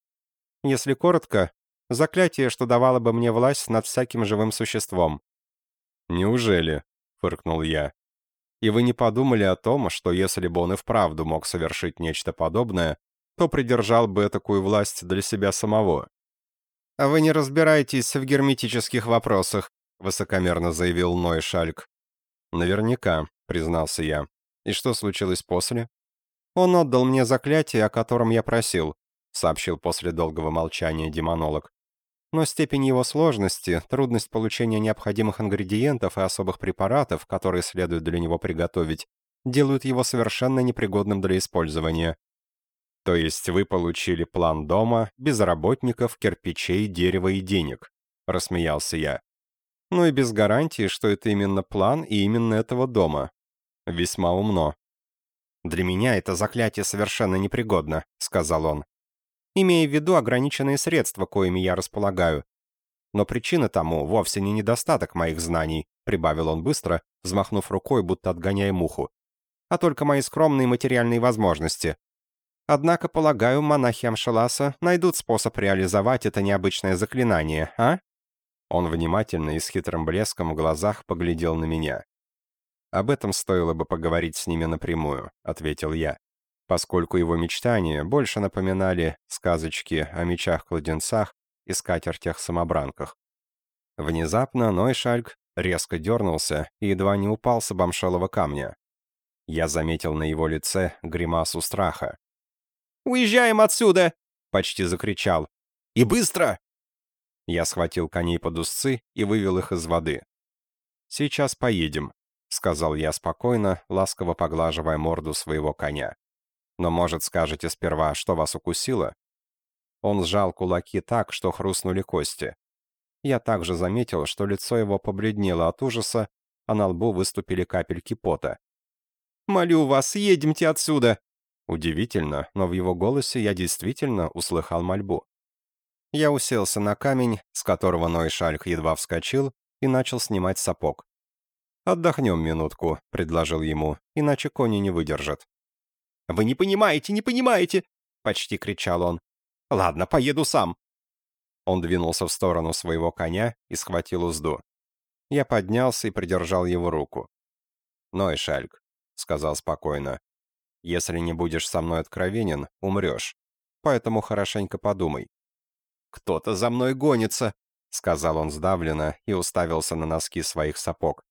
«Если коротко, заклятие, что давало бы мне власть над всяким живым существом». «Неужели?» — фыркнул я. И вы не подумали о том, что если бы он и вправду мог совершить нечто подобное, то придержал бы такую власть для себя самого. «А вы не разбираетесь в герметических вопросах», — высокомерно заявил Ной Шальк. «Наверняка», — признался я. «И что случилось после?» «Он отдал мне заклятие, о котором я просил», — сообщил после долгого молчания демонолог но степень его сложности, трудность получения необходимых ингредиентов и особых препаратов, которые следует для него приготовить, делают его совершенно непригодным для использования. То есть вы получили план дома, без работников, кирпичей, дерева и денег, рассмеялся я. Ну и без гарантии, что это именно план и именно этого дома. Весьма умно. «Для меня это заклятие совершенно непригодно», — сказал он имея в виду ограниченные средства, коими я располагаю. Но причина тому вовсе не недостаток моих знаний, прибавил он быстро, взмахнув рукой, будто отгоняя муху, а только мои скромные материальные возможности. Однако, полагаю, монахи Амшаласа найдут способ реализовать это необычное заклинание, а? Он внимательно и с хитрым блеском в глазах поглядел на меня. «Об этом стоило бы поговорить с ними напрямую», — ответил я поскольку его мечтания больше напоминали сказочки о мечах-кладенцах и скатертях-самобранках. Внезапно Нойшальк резко дернулся и едва не упал с обомшелого камня. Я заметил на его лице гримасу страха. «Уезжаем отсюда!» — почти закричал. «И быстро!» Я схватил коней под узцы и вывел их из воды. «Сейчас поедем», — сказал я спокойно, ласково поглаживая морду своего коня. Но, может, скажете сперва, что вас укусило?» Он сжал кулаки так, что хрустнули кости. Я также заметил, что лицо его побледнело от ужаса, а на лбу выступили капельки пота. «Молю вас, едемте отсюда!» Удивительно, но в его голосе я действительно услыхал мольбу. Я уселся на камень, с которого Ной Шальх едва вскочил, и начал снимать сапог. «Отдохнем минутку», — предложил ему, — «иначе кони не выдержат». «Вы не понимаете, не понимаете!» — почти кричал он. «Ладно, поеду сам». Он двинулся в сторону своего коня и схватил узду. Я поднялся и придержал его руку. «Ной, Шальк», — сказал спокойно, — «если не будешь со мной откровенен, умрешь. Поэтому хорошенько подумай». «Кто-то за мной гонится», — сказал он сдавленно и уставился на носки своих сапог.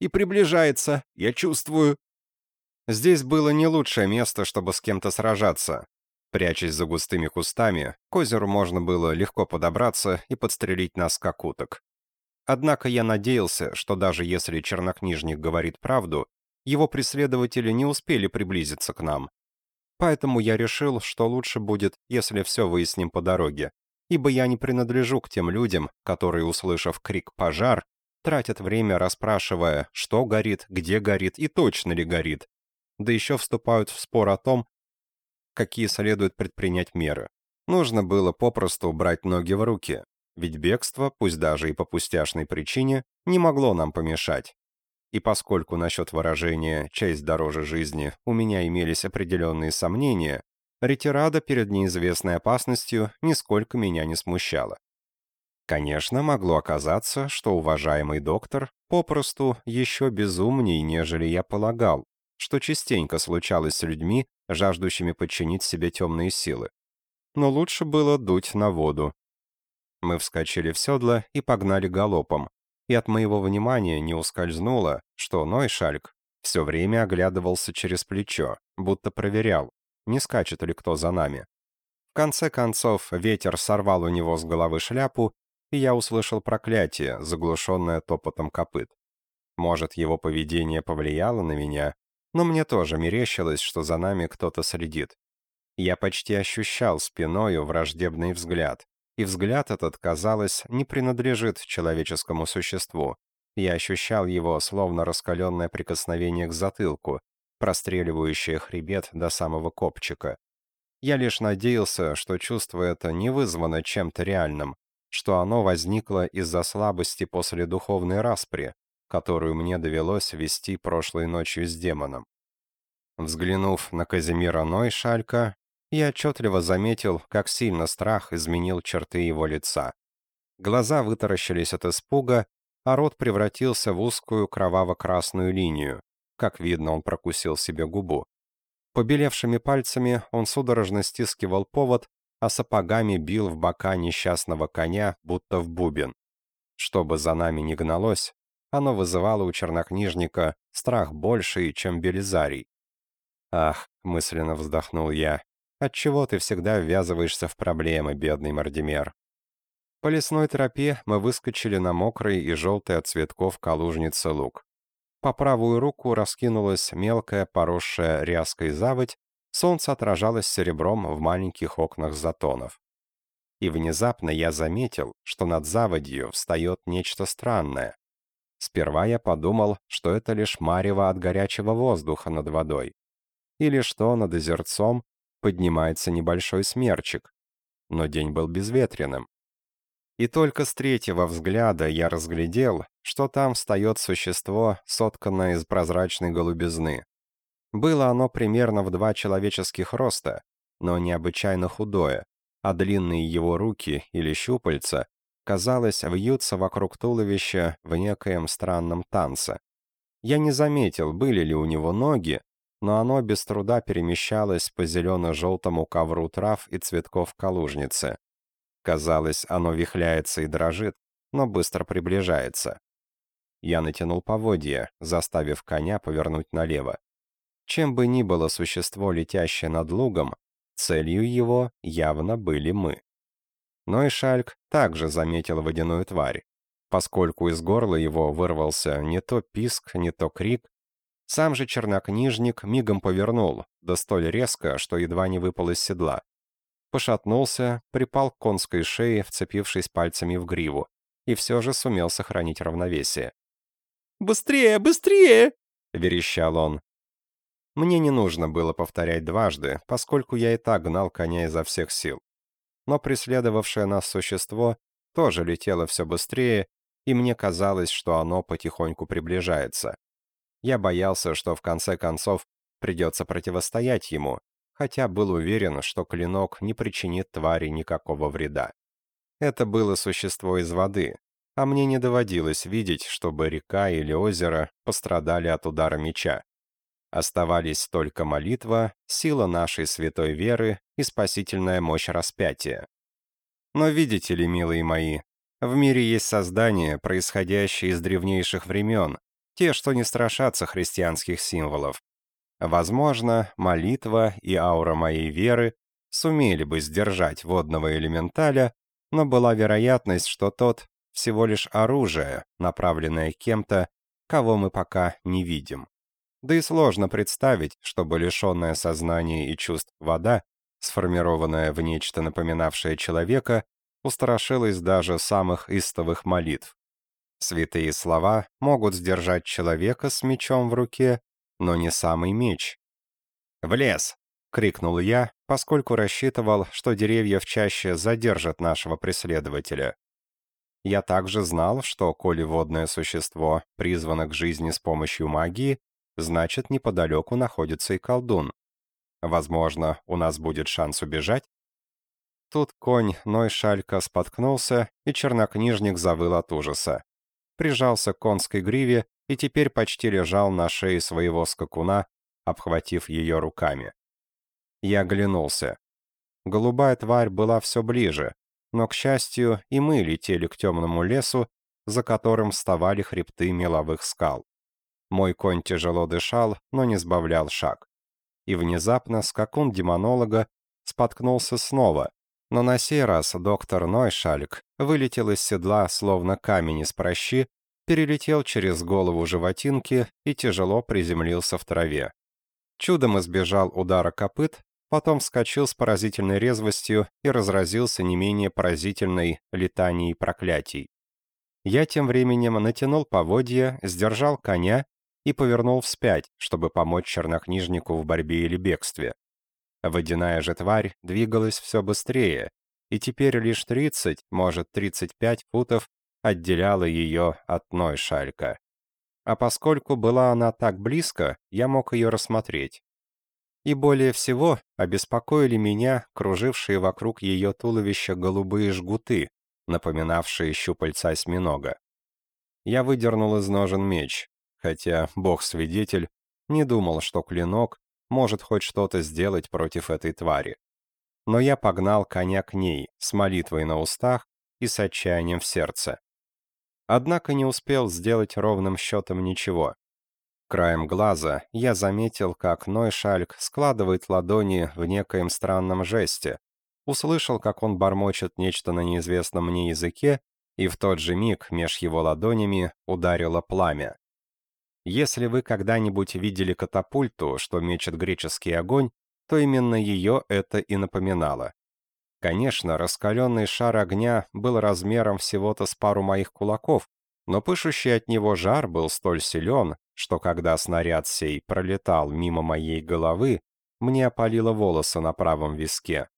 «И приближается, я чувствую». Здесь было не лучшее место, чтобы с кем-то сражаться. Прячась за густыми кустами, к озеру можно было легко подобраться и подстрелить нас как уток. Однако я надеялся, что даже если чернокнижник говорит правду, его преследователи не успели приблизиться к нам. Поэтому я решил, что лучше будет, если все выясним по дороге, ибо я не принадлежу к тем людям, которые, услышав крик «пожар», тратят время расспрашивая, что горит, где горит и точно ли горит, да еще вступают в спор о том, какие следует предпринять меры. Нужно было попросту брать ноги в руки, ведь бегство, пусть даже и по пустяшной причине, не могло нам помешать. И поскольку насчет выражения «честь дороже жизни» у меня имелись определенные сомнения, ретирада перед неизвестной опасностью нисколько меня не смущала. Конечно, могло оказаться, что уважаемый доктор попросту еще безумней, нежели я полагал, что частенько случалось с людьми, жаждущими подчинить себе темные силы. Но лучше было дуть на воду. Мы вскочили в седло и погнали галопом, и от моего внимания не ускользнуло, что Нойшальк все время оглядывался через плечо, будто проверял, не скачет ли кто за нами. В конце концов, ветер сорвал у него с головы шляпу, и я услышал проклятие, заглушенное топотом копыт. Может, его поведение повлияло на меня, но мне тоже мерещилось, что за нами кто-то следит. Я почти ощущал спиною враждебный взгляд, и взгляд этот, казалось, не принадлежит человеческому существу. Я ощущал его, словно раскаленное прикосновение к затылку, простреливающее хребет до самого копчика. Я лишь надеялся, что чувство это не вызвано чем-то реальным, что оно возникло из-за слабости после духовной распри, которую мне довелось вести прошлой ночью с демоном. Взглянув на Казимира Нойшалька, я отчетливо заметил, как сильно страх изменил черты его лица. Глаза вытаращились от испуга, а рот превратился в узкую кроваво-красную линию. Как видно, он прокусил себе губу. Побелевшими пальцами он судорожно стискивал повод, а сапогами бил в бока несчастного коня, будто в бубен. Чтобы за нами не гналось, оно вызывало у чернокнижника страх больший, чем Белизарий. «Ах», — мысленно вздохнул я, — «отчего ты всегда ввязываешься в проблемы, бедный Мардимер?» По лесной тропе мы выскочили на мокрый и желтый от цветков калужницы луг. По правую руку раскинулась мелкая, поросшая ряской заводь, солнце отражалось серебром в маленьких окнах затонов. И внезапно я заметил, что над заводью встает нечто странное. Сперва я подумал, что это лишь марево от горячего воздуха над водой. Или что над озерцом поднимается небольшой смерчик. Но день был безветренным. И только с третьего взгляда я разглядел, что там встает существо, сотканное из прозрачной голубизны. Было оно примерно в два человеческих роста, но необычайно худое, а длинные его руки или щупальца казалось, вьются вокруг туловища в некоем странном танце. Я не заметил, были ли у него ноги, но оно без труда перемещалось по зелено-желтому ковру трав и цветков калужницы. Казалось, оно вихляется и дрожит, но быстро приближается. Я натянул поводья, заставив коня повернуть налево. Чем бы ни было существо, летящее над лугом, целью его явно были мы. Но и Шальк также заметил водяную тварь. Поскольку из горла его вырвался не то писк, не то крик, сам же чернокнижник мигом повернул, да столь резко, что едва не выпал из седла. Пошатнулся, припал к конской шее, вцепившись пальцами в гриву, и все же сумел сохранить равновесие. «Быстрее, быстрее!» — верещал он. Мне не нужно было повторять дважды, поскольку я и так гнал коня изо всех сил но преследовавшее нас существо тоже летело все быстрее, и мне казалось, что оно потихоньку приближается. Я боялся, что в конце концов придется противостоять ему, хотя был уверен, что клинок не причинит твари никакого вреда. Это было существо из воды, а мне не доводилось видеть, чтобы река или озеро пострадали от удара меча. Оставались только молитва, сила нашей святой веры и спасительная мощь распятия. Но видите ли, милые мои, в мире есть создания, происходящие из древнейших времен, те, что не страшатся христианских символов. Возможно, молитва и аура моей веры сумели бы сдержать водного элементаля, но была вероятность, что тот всего лишь оружие, направленное кем-то, кого мы пока не видим. Да и сложно представить, чтобы лишенная сознания и чувств вода, сформированная в нечто напоминавшее человека, устрашилась даже самых истовых молитв. Святые слова могут сдержать человека с мечом в руке, но не самый меч. «В лес!» — крикнул я, поскольку рассчитывал, что деревья в чаще задержат нашего преследователя. Я также знал, что, коли водное существо призвано к жизни с помощью магии, значит, неподалеку находится и колдун. Возможно, у нас будет шанс убежать? Тут конь Нойшалька споткнулся, и чернокнижник завыл от ужаса. Прижался к конской гриве и теперь почти лежал на шее своего скакуна, обхватив ее руками. Я оглянулся. Голубая тварь была все ближе, но, к счастью, и мы летели к темному лесу, за которым вставали хребты меловых скал. Мой конь тяжело дышал, но не сбавлял шаг. И внезапно скакун демонолога споткнулся снова, но на сей раз доктор Нойшальк вылетел из седла, словно камень из прощи, перелетел через голову животинки и тяжело приземлился в траве. Чудом избежал удара копыт, потом вскочил с поразительной резвостью и разразился не менее поразительной летанией проклятий. Я тем временем натянул поводья, сдержал коня и повернул вспять, чтобы помочь чернокнижнику в борьбе или бегстве. Водяная же тварь двигалась все быстрее, и теперь лишь 30, может 35 футов отделяло ее от Нойшалька. А поскольку была она так близко, я мог ее рассмотреть. И более всего обеспокоили меня кружившие вокруг ее туловища голубые жгуты, напоминавшие щупальца осьминога. Я выдернул из ножен меч, хотя, бог-свидетель, не думал, что клинок может хоть что-то сделать против этой твари. Но я погнал коня к ней, с молитвой на устах и с отчаянием в сердце. Однако не успел сделать ровным счетом ничего. Краем глаза я заметил, как Нойшальк складывает ладони в некоем странном жесте, услышал, как он бормочет нечто на неизвестном мне языке, и в тот же миг меж его ладонями ударило пламя. Если вы когда-нибудь видели катапульту, что мечет греческий огонь, то именно ее это и напоминало. Конечно, раскаленный шар огня был размером всего-то с пару моих кулаков, но пышущий от него жар был столь силен, что когда снаряд сей пролетал мимо моей головы, мне опалило волосы на правом виске.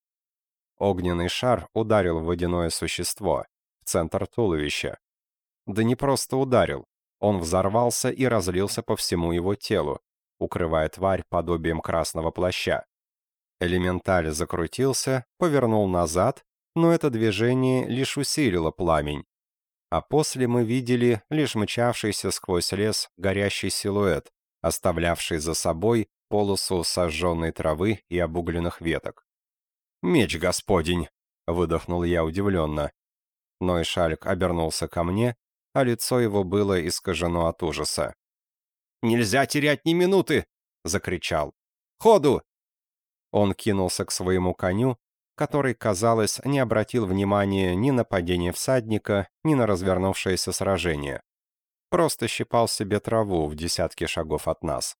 Огненный шар ударил в водяное существо, в центр туловища. Да не просто ударил, он взорвался и разлился по всему его телу, укрывая тварь подобием красного плаща. Элементаль закрутился, повернул назад, но это движение лишь усилило пламень. А после мы видели лишь мчавшийся сквозь лес горящий силуэт, оставлявший за собой полосу сожженной травы и обугленных веток. «Меч господень!» — выдохнул я удивленно. Ной Шальк обернулся ко мне а лицо его было искажено от ужаса. «Нельзя терять ни минуты!» — закричал. «Ходу!» Он кинулся к своему коню, который, казалось, не обратил внимания ни на падение всадника, ни на развернувшееся сражение. Просто щипал себе траву в десятке шагов от нас.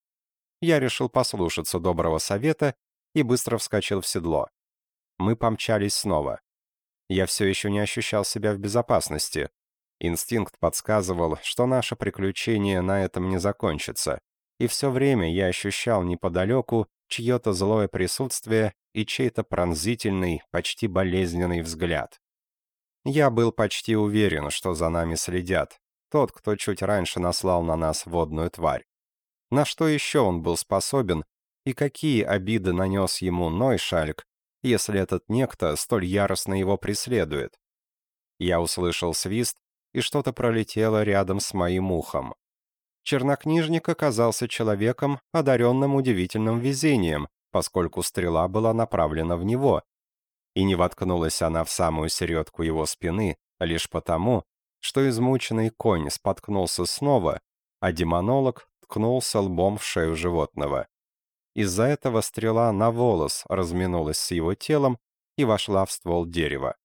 Я решил послушаться доброго совета и быстро вскочил в седло. Мы помчались снова. Я все еще не ощущал себя в безопасности, Инстинкт подсказывал, что наше приключение на этом не закончится, и все время я ощущал неподалеку чье-то злое присутствие и чей-то пронзительный, почти болезненный взгляд. Я был почти уверен, что за нами следят, тот, кто чуть раньше наслал на нас водную тварь. На что еще он был способен, и какие обиды нанес ему Нойшальк, если этот некто столь яростно его преследует? Я услышал свист и что-то пролетело рядом с моим ухом. Чернокнижник оказался человеком, одаренным удивительным везением, поскольку стрела была направлена в него, и не воткнулась она в самую середку его спины, лишь потому, что измученный конь споткнулся снова, а демонолог ткнулся лбом в шею животного. Из-за этого стрела на волос разминулась с его телом и вошла в ствол дерева.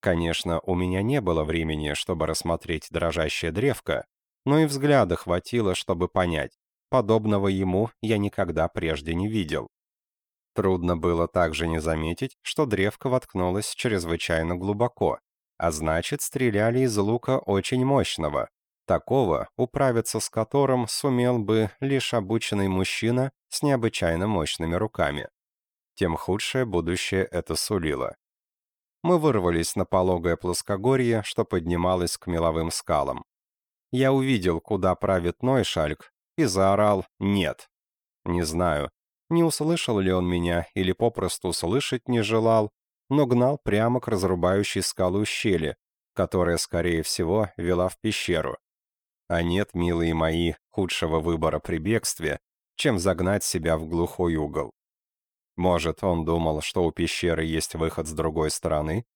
Конечно, у меня не было времени, чтобы рассмотреть дрожащее древко, но и взгляда хватило, чтобы понять, подобного ему я никогда прежде не видел. Трудно было также не заметить, что древко воткнулось чрезвычайно глубоко, а значит, стреляли из лука очень мощного, такого, управиться с которым сумел бы лишь обученный мужчина с необычайно мощными руками. Тем худшее будущее это сулило мы вырвались на пологое плоскогорье, что поднималось к меловым скалам. Я увидел, куда правит Нойшальк, и заорал «нет». Не знаю, не услышал ли он меня или попросту слышать не желал, но гнал прямо к разрубающей скалу щели, которая, скорее всего, вела в пещеру. А нет, милые мои, худшего выбора при бегстве, чем загнать себя в глухой угол. Может, он думал, что у пещеры есть выход с другой стороны?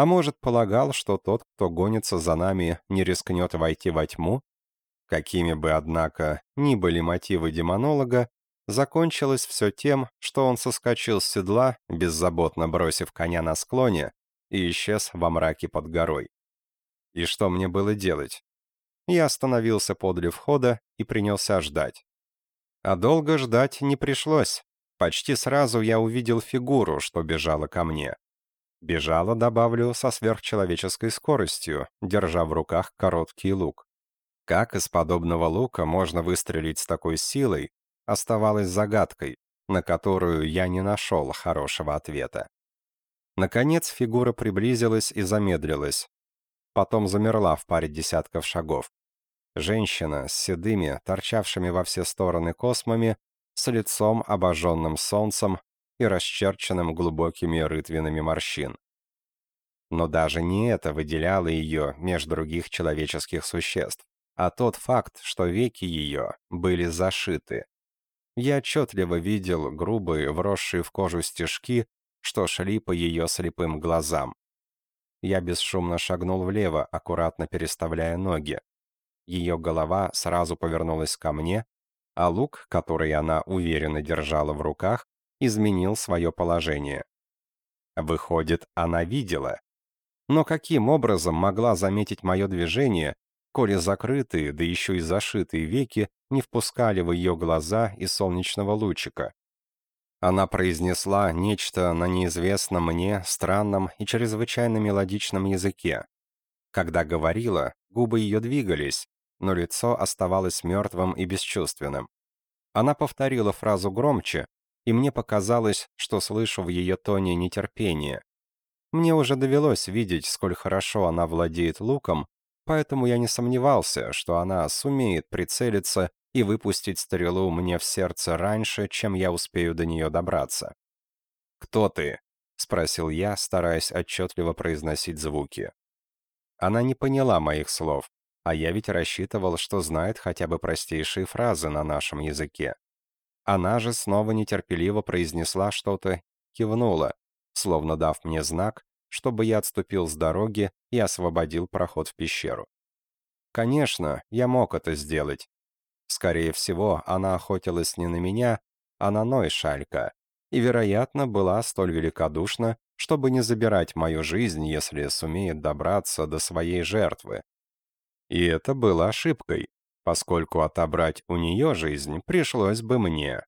А может, полагал, что тот, кто гонится за нами, не рискнет войти во тьму? Какими бы, однако, ни были мотивы демонолога, закончилось все тем, что он соскочил с седла, беззаботно бросив коня на склоне, и исчез во мраке под горой. И что мне было делать? Я остановился подле входа и принялся ждать. А долго ждать не пришлось. Почти сразу я увидел фигуру, что бежала ко мне. Бежала, добавлю, со сверхчеловеческой скоростью, держа в руках короткий лук. Как из подобного лука можно выстрелить с такой силой, оставалось загадкой, на которую я не нашел хорошего ответа. Наконец фигура приблизилась и замедлилась. Потом замерла в паре десятков шагов. Женщина с седыми, торчавшими во все стороны космами, с лицом, обожженным солнцем и расчерченным глубокими рытвинами морщин. Но даже не это выделяло ее между других человеческих существ, а тот факт, что веки ее были зашиты. Я отчетливо видел грубые, вросшие в кожу стежки, что шли по ее слепым глазам. Я бесшумно шагнул влево, аккуратно переставляя ноги. Ее голова сразу повернулась ко мне, а лук, который она уверенно держала в руках, изменил свое положение. Выходит, она видела. Но каким образом могла заметить мое движение, коли закрытые, да еще и зашитые веки не впускали в ее глаза и солнечного лучика? Она произнесла нечто на неизвестном мне, странном и чрезвычайно мелодичном языке. Когда говорила, губы ее двигались, но лицо оставалось мертвым и бесчувственным. Она повторила фразу громче, и мне показалось, что слышу в ее тоне нетерпение. Мне уже довелось видеть, сколь хорошо она владеет луком, поэтому я не сомневался, что она сумеет прицелиться и выпустить стрелу мне в сердце раньше, чем я успею до нее добраться. «Кто ты?» — спросил я, стараясь отчетливо произносить звуки. Она не поняла моих слов, а я ведь рассчитывал, что знает хотя бы простейшие фразы на нашем языке. Она же снова нетерпеливо произнесла что-то, кивнула, словно дав мне знак, чтобы я отступил с дороги и освободил проход в пещеру. Конечно, я мог это сделать. Скорее всего, она охотилась не на меня, а на Нойшалька, и, вероятно, была столь великодушна, чтобы не забирать мою жизнь, если сумеет добраться до своей жертвы. И это было ошибкой, поскольку отобрать у нее жизнь пришлось бы мне.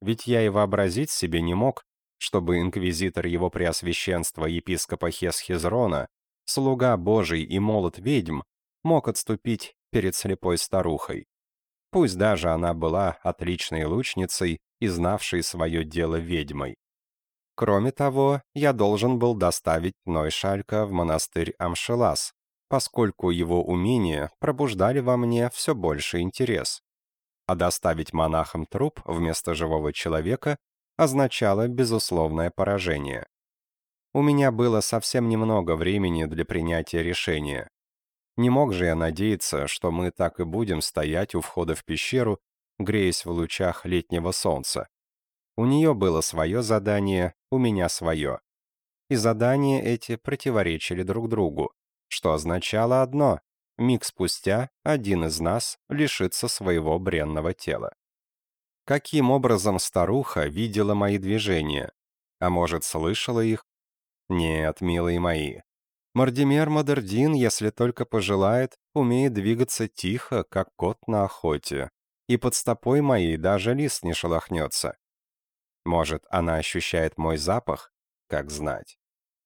Ведь я и вообразить себе не мог, чтобы инквизитор его преосвященства епископа Хесхизрона, слуга Божий и молот ведьм, мог отступить перед слепой старухой. Пусть даже она была отличной лучницей и знавшей свое дело ведьмой. Кроме того, я должен был доставить Нойшалька в монастырь Амшелас, поскольку его умения пробуждали во мне все больше интерес. А доставить монахам труп вместо живого человека означало безусловное поражение. У меня было совсем немного времени для принятия решения. Не мог же я надеяться, что мы так и будем стоять у входа в пещеру, греясь в лучах летнего солнца. У нее было свое задание, у меня свое. И задания эти противоречили друг другу что означало одно — миг спустя один из нас лишится своего бренного тела. Каким образом старуха видела мои движения? А может, слышала их? Нет, милые мои. Мардимер Мадердин, если только пожелает, умеет двигаться тихо, как кот на охоте. И под стопой моей даже лист не шелохнется. Может, она ощущает мой запах? Как знать.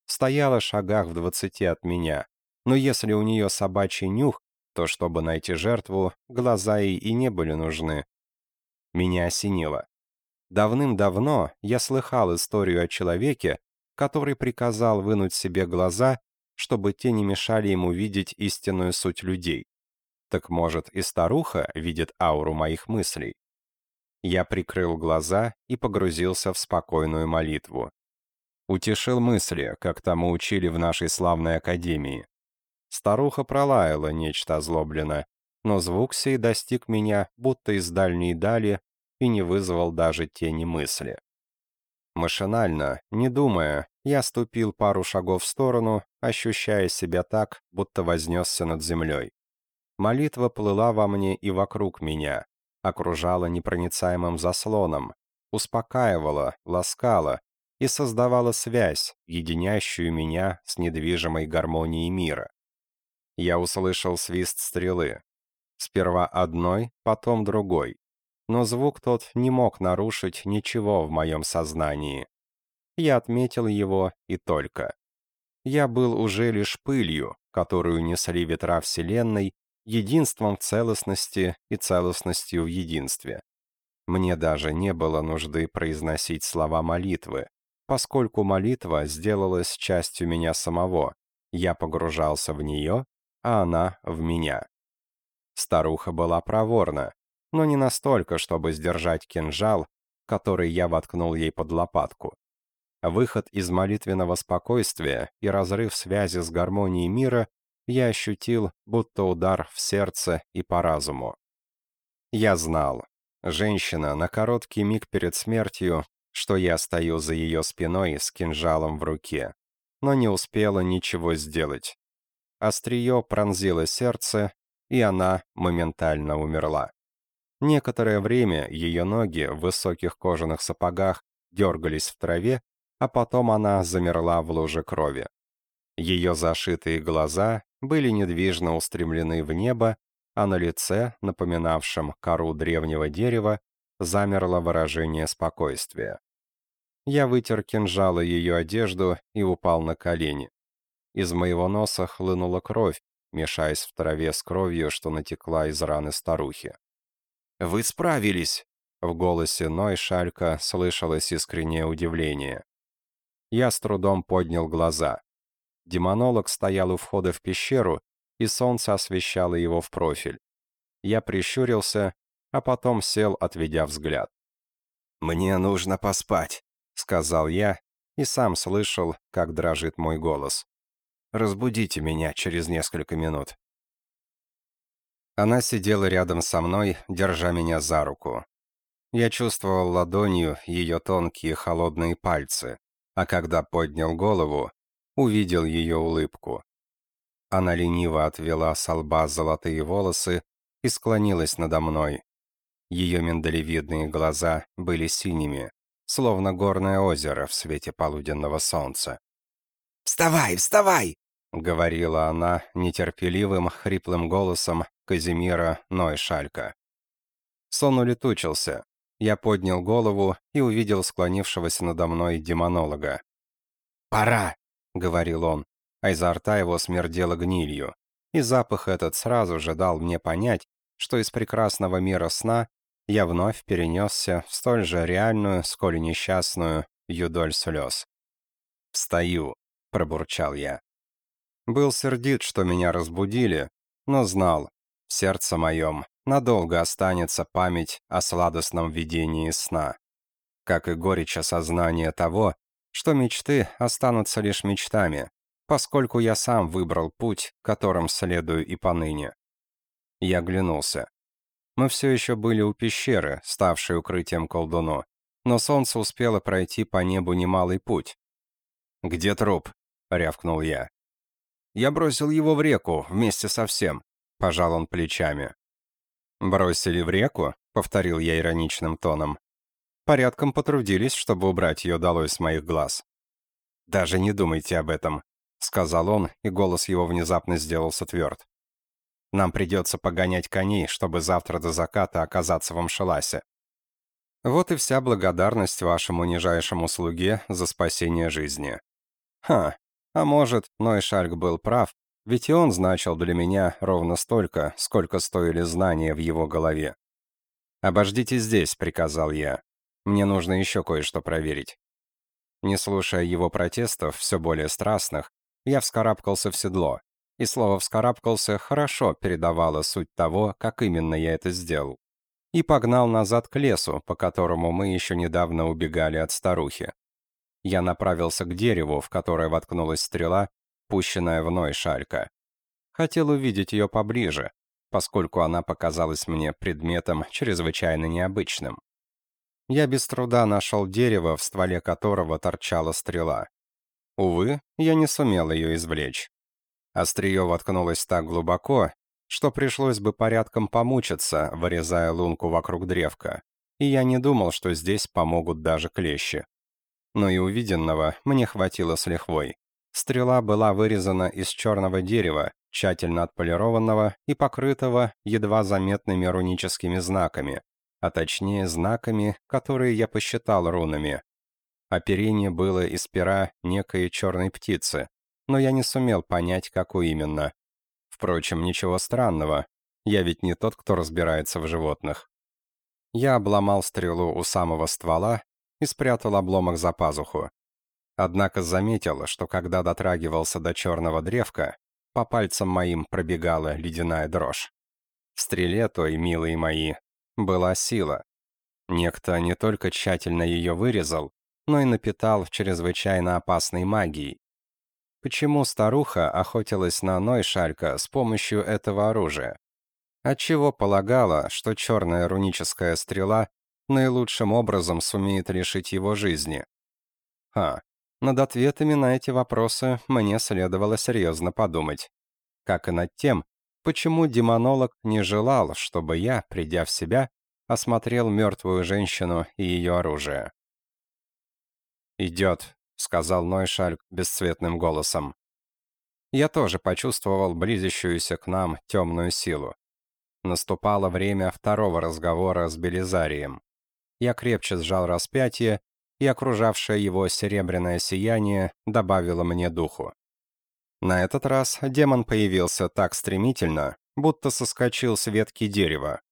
Стояла в шагах в двадцати от меня, но если у нее собачий нюх, то чтобы найти жертву, глаза ей и не были нужны. Меня осенило. Давным-давно я слыхал историю о человеке, который приказал вынуть себе глаза, чтобы те не мешали ему видеть истинную суть людей. Так может и старуха видит ауру моих мыслей? Я прикрыл глаза и погрузился в спокойную молитву. Утешил мысли, как тому учили в нашей славной академии. Старуха пролаяла нечто озлобленно, но звук сей достиг меня, будто из дальней дали, и не вызвал даже тени мысли. Машинально, не думая, я ступил пару шагов в сторону, ощущая себя так, будто вознесся над землей. Молитва плыла во мне и вокруг меня, окружала непроницаемым заслоном, успокаивала, ласкала и создавала связь, единящую меня с недвижимой гармонией мира. Я услышал свист стрелы. Сперва одной, потом другой. Но звук тот не мог нарушить ничего в моем сознании. Я отметил его и только. Я был уже лишь пылью, которую несли ветра Вселенной, единством в целостности и целостностью в единстве. Мне даже не было нужды произносить слова молитвы, поскольку молитва сделалась частью меня самого. Я погружался в нее, а она в меня. Старуха была проворна, но не настолько, чтобы сдержать кинжал, который я воткнул ей под лопатку. Выход из молитвенного спокойствия и разрыв связи с гармонией мира я ощутил, будто удар в сердце и по разуму. Я знал. Женщина на короткий миг перед смертью, что я стою за ее спиной с кинжалом в руке, но не успела ничего сделать. Острие пронзило сердце, и она моментально умерла. Некоторое время ее ноги в высоких кожаных сапогах дергались в траве, а потом она замерла в луже крови. Ее зашитые глаза были недвижно устремлены в небо, а на лице, напоминавшем кору древнего дерева, замерло выражение спокойствия. Я вытер кинжала ее одежду и упал на колени. Из моего носа хлынула кровь, мешаясь в траве с кровью, что натекла из раны старухи. «Вы справились!» В голосе Ной Шалька слышалось искреннее удивление. Я с трудом поднял глаза. Демонолог стоял у входа в пещеру, и солнце освещало его в профиль. Я прищурился, а потом сел, отведя взгляд. «Мне нужно поспать», — сказал я, и сам слышал, как дрожит мой голос. «Разбудите меня через несколько минут». Она сидела рядом со мной, держа меня за руку. Я чувствовал ладонью ее тонкие холодные пальцы, а когда поднял голову, увидел ее улыбку. Она лениво отвела с лба золотые волосы и склонилась надо мной. Ее миндалевидные глаза были синими, словно горное озеро в свете полуденного солнца. «Вставай, вставай!» — говорила она нетерпеливым, хриплым голосом Казимира Нойшалька. Сон улетучился. Я поднял голову и увидел склонившегося надо мной демонолога. «Пора!» — говорил он, а изо рта его смердело гнилью. И запах этот сразу же дал мне понять, что из прекрасного мира сна я вновь перенесся в столь же реальную, сколь и несчастную, юдоль слез. «Встаю», — пробурчал я. Был сердит, что меня разбудили, но знал, в сердце моем надолго останется память о сладостном видении сна, как и горечь осознания того, что мечты останутся лишь мечтами, поскольку я сам выбрал путь, которым следую и поныне. Я оглянулся. Мы все еще были у пещеры, ставшей укрытием колдуну, но солнце успело пройти по небу немалый путь. «Где труп?» — рявкнул я. «Я бросил его в реку вместе со всем», — пожал он плечами. «Бросили в реку?» — повторил я ироничным тоном. «Порядком потрудились, чтобы убрать ее долой с моих глаз». «Даже не думайте об этом», — сказал он, и голос его внезапно сделался тверд. «Нам придется погонять коней, чтобы завтра до заката оказаться в Амшеласе. Вот и вся благодарность вашему нижайшему слуге за спасение жизни». «Ха, а может, Ной Шальк был прав, ведь и он значил для меня ровно столько, сколько стоили знания в его голове. «Обождите здесь», — приказал я. «Мне нужно еще кое-что проверить». Не слушая его протестов, все более страстных, я вскарабкался в седло. И слово «вскарабкался» хорошо передавало суть того, как именно я это сделал. И погнал назад к лесу, по которому мы еще недавно убегали от старухи. Я направился к дереву, в которое воткнулась стрела, пущенная вной шалька. Хотел увидеть ее поближе, поскольку она показалась мне предметом чрезвычайно необычным. Я без труда нашел дерево, в стволе которого торчала стрела. Увы, я не сумел ее извлечь. Острие воткнулось так глубоко, что пришлось бы порядком помучиться, вырезая лунку вокруг древка. И я не думал, что здесь помогут даже клещи. Но и увиденного мне хватило с лихвой. Стрела была вырезана из черного дерева, тщательно отполированного и покрытого едва заметными руническими знаками, а точнее знаками, которые я посчитал рунами. Оперение было из пера некой черной птицы, но я не сумел понять, какой именно. Впрочем, ничего странного, я ведь не тот, кто разбирается в животных. Я обломал стрелу у самого ствола и спрятал обломок за пазуху. Однако заметил, что когда дотрагивался до черного древка, по пальцам моим пробегала ледяная дрожь. В стреле той, милые мои, была сила. Некто не только тщательно ее вырезал, но и напитал чрезвычайно опасной магией. Почему старуха охотилась на Нойшалька с помощью этого оружия? Отчего полагала, что черная руническая стрела наилучшим образом сумеет лишить его жизни? Ха, над ответами на эти вопросы мне следовало серьезно подумать. Как и над тем, почему демонолог не желал, чтобы я, придя в себя, осмотрел мертвую женщину и ее оружие. «Идет», — сказал Нойшальк бесцветным голосом. Я тоже почувствовал близящуюся к нам темную силу. Наступало время второго разговора с Белизарием. Я крепче сжал распятие, и окружавшее его серебряное сияние добавило мне духу. На этот раз демон появился так стремительно, будто соскочил с ветки дерева.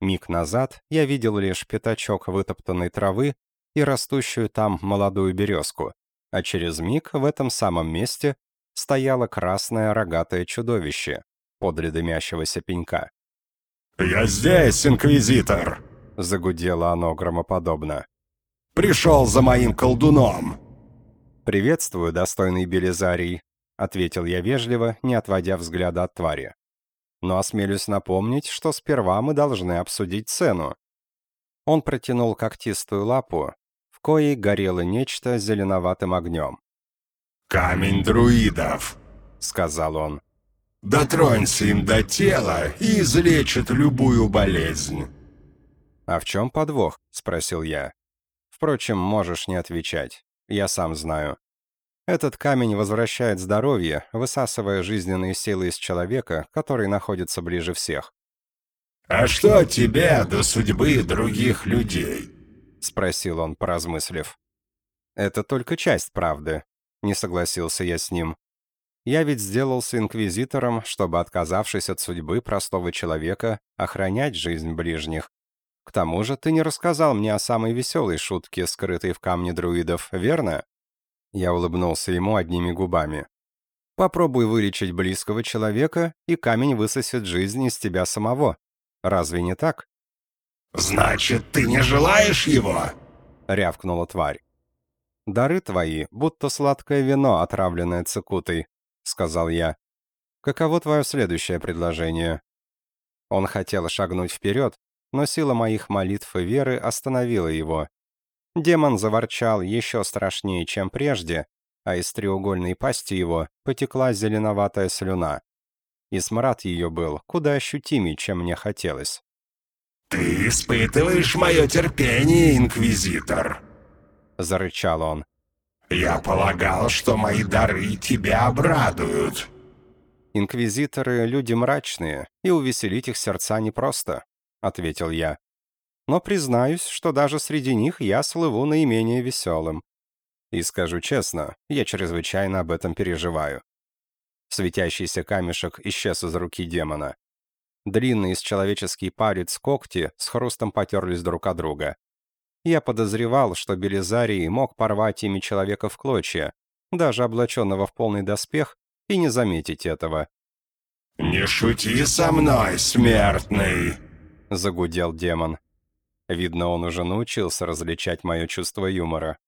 Миг назад я видел лишь пятачок вытоптанной травы и растущую там молодую березку, а через миг в этом самом месте стояло красное рогатое чудовище подле дымящегося пенька. «Я здесь, Инквизитор!» — загудело оно громоподобно. «Пришел за моим колдуном!» «Приветствую, достойный Белизарий», ответил я вежливо, не отводя взгляда от твари. Но осмелюсь напомнить, что сперва мы должны обсудить цену. Он протянул когтистую лапу, в коей горело нечто зеленоватым огнем. «Камень друидов», — сказал он. «Дотронься им до тела и излечит любую болезнь». «А в чем подвох?» — спросил я. «Впрочем, можешь не отвечать. Я сам знаю. Этот камень возвращает здоровье, высасывая жизненные силы из человека, который находится ближе всех. «А что тебе до судьбы других людей?» — спросил он, поразмыслив. «Это только часть правды», — не согласился я с ним. «Я ведь сделался инквизитором, чтобы, отказавшись от судьбы простого человека, охранять жизнь ближних. К тому же ты не рассказал мне о самой веселой шутке, скрытой в камне друидов, верно?» Я улыбнулся ему одними губами. «Попробуй вылечить близкого человека, и камень высосет жизнь из тебя самого. Разве не так?» «Значит, ты не желаешь его?» — рявкнула тварь. «Дары твои, будто сладкое вино, отравленное цикутой», — сказал я. «Каково твое следующее предложение?» Он хотел шагнуть вперед, но сила моих молитв и веры остановила его. Демон заворчал еще страшнее, чем прежде, а из треугольной пасти его потекла зеленоватая слюна. И смрад ее был куда ощутимее, чем мне хотелось. «Ты испытываешь мое терпение, Инквизитор!» — зарычал он. «Я полагал, что мои дары тебя обрадуют!» «Инквизиторы — люди мрачные, и увеселить их сердца непросто», — ответил я но признаюсь, что даже среди них я слыву наименее веселым. И скажу честно, я чрезвычайно об этом переживаю. Светящийся камешек исчез из руки демона. Длинные с человеческий палец когти с хрустом потерлись друг от друга. Я подозревал, что Белизарий мог порвать ими человека в клочья, даже облаченного в полный доспех, и не заметить этого. «Не шути со мной, смертный!» — загудел демон. Видно, он уже научился различать мое чувство юмора.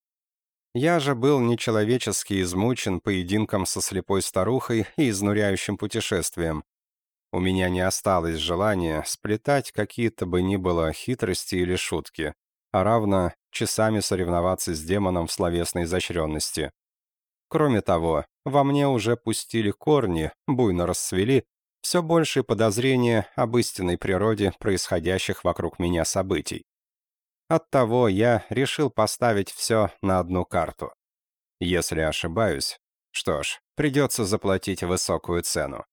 Я же был нечеловечески измучен поединком со слепой старухой и изнуряющим путешествием. У меня не осталось желания сплетать какие-то бы ни было хитрости или шутки. а равно часами соревноваться с демоном в словесной изощренности. Кроме того, во мне уже пустили корни, буйно расцвели, все большие подозрения об истинной природе происходящих вокруг меня событий. Оттого я решил поставить все на одну карту. Если ошибаюсь, что ж, придется заплатить высокую цену.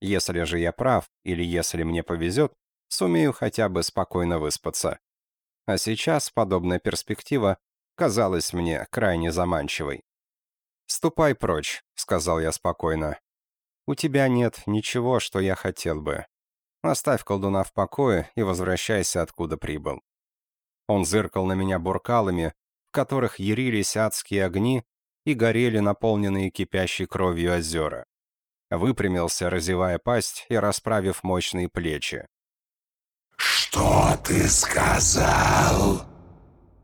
Если же я прав, или если мне повезет, сумею хотя бы спокойно выспаться. А сейчас подобная перспектива казалась мне крайне заманчивой. «Ступай прочь», — сказал я спокойно. «У тебя нет ничего, что я хотел бы. Оставь колдуна в покое и возвращайся, откуда прибыл». Он зыркал на меня буркалами, в которых ярились адские огни и горели наполненные кипящей кровью озера. Выпрямился, разевая пасть и расправив мощные плечи. «Что ты сказал?»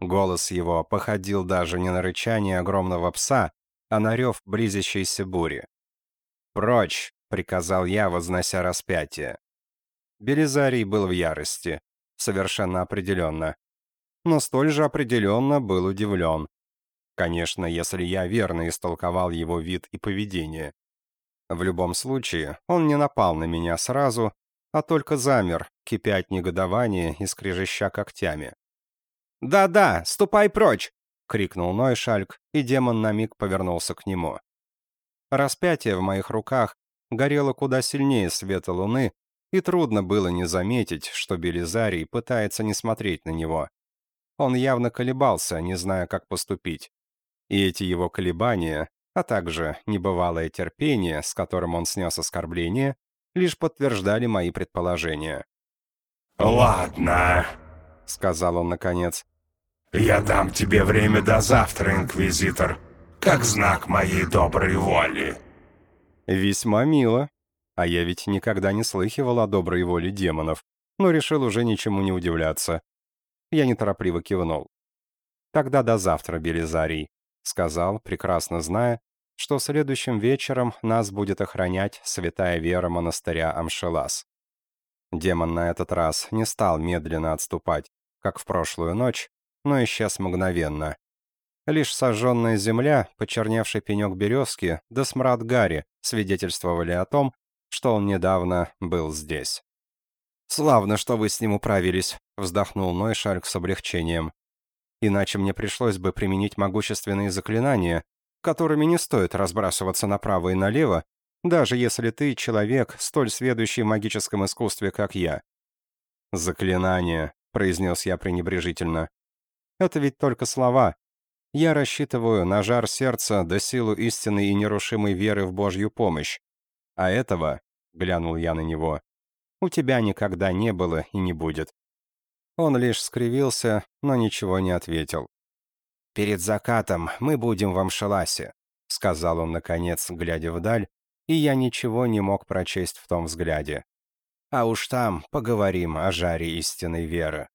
Голос его походил даже не на рычание огромного пса, а на рев близящейся бури. «Прочь!» — приказал я, вознося распятие. Белизарий был в ярости, совершенно определенно но столь же определенно был удивлен. Конечно, если я верно истолковал его вид и поведение. В любом случае, он не напал на меня сразу, а только замер, кипя от негодования и скрежеща когтями. «Да-да, ступай прочь!» — крикнул Нойшальк, и демон на миг повернулся к нему. Распятие в моих руках горело куда сильнее света луны, и трудно было не заметить, что Белизарий пытается не смотреть на него. Он явно колебался, не зная, как поступить. И эти его колебания, а также небывалое терпение, с которым он снес оскорбление, лишь подтверждали мои предположения. «Ладно», — сказал он наконец. «Я дам тебе время до завтра, Инквизитор, как знак моей доброй воли». «Весьма мило. А я ведь никогда не слыхивал о доброй воле демонов, но решил уже ничему не удивляться. Я неторопливо кивнул. «Тогда до завтра, Белизарий», — сказал, прекрасно зная, что следующим вечером нас будет охранять святая вера монастыря Амшелас. Демон на этот раз не стал медленно отступать, как в прошлую ночь, но исчез мгновенно. Лишь сожженная земля, почерневший пенек березки, да смрад Гарри свидетельствовали о том, что он недавно был здесь. «Славно, что вы с ним управились», — вздохнул Нойшальк с облегчением. «Иначе мне пришлось бы применить могущественные заклинания, которыми не стоит разбрасываться направо и налево, даже если ты человек, столь сведущий в магическом искусстве, как я». «Заклинания», — произнес я пренебрежительно. «Это ведь только слова. Я рассчитываю на жар сердца до силу истинной и нерушимой веры в Божью помощь. А этого, — глянул я на него, у тебя никогда не было и не будет». Он лишь скривился, но ничего не ответил. «Перед закатом мы будем в Амшеласе», — сказал он, наконец, глядя вдаль, и я ничего не мог прочесть в том взгляде. «А уж там поговорим о жаре истинной веры».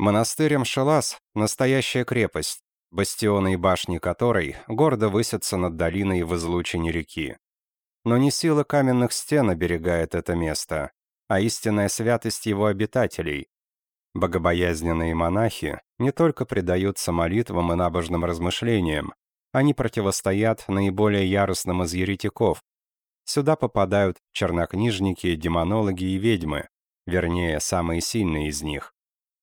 Монастырь Амшелас — настоящая крепость, бастионы и башни которой гордо высятся над долиной в излучине реки. Но не сила каменных стен оберегает это место, а истинная святость его обитателей. Богобоязненные монахи не только предаются молитвам и набожным размышлениям, они противостоят наиболее яростным из еретиков. Сюда попадают чернокнижники, демонологи и ведьмы, вернее, самые сильные из них.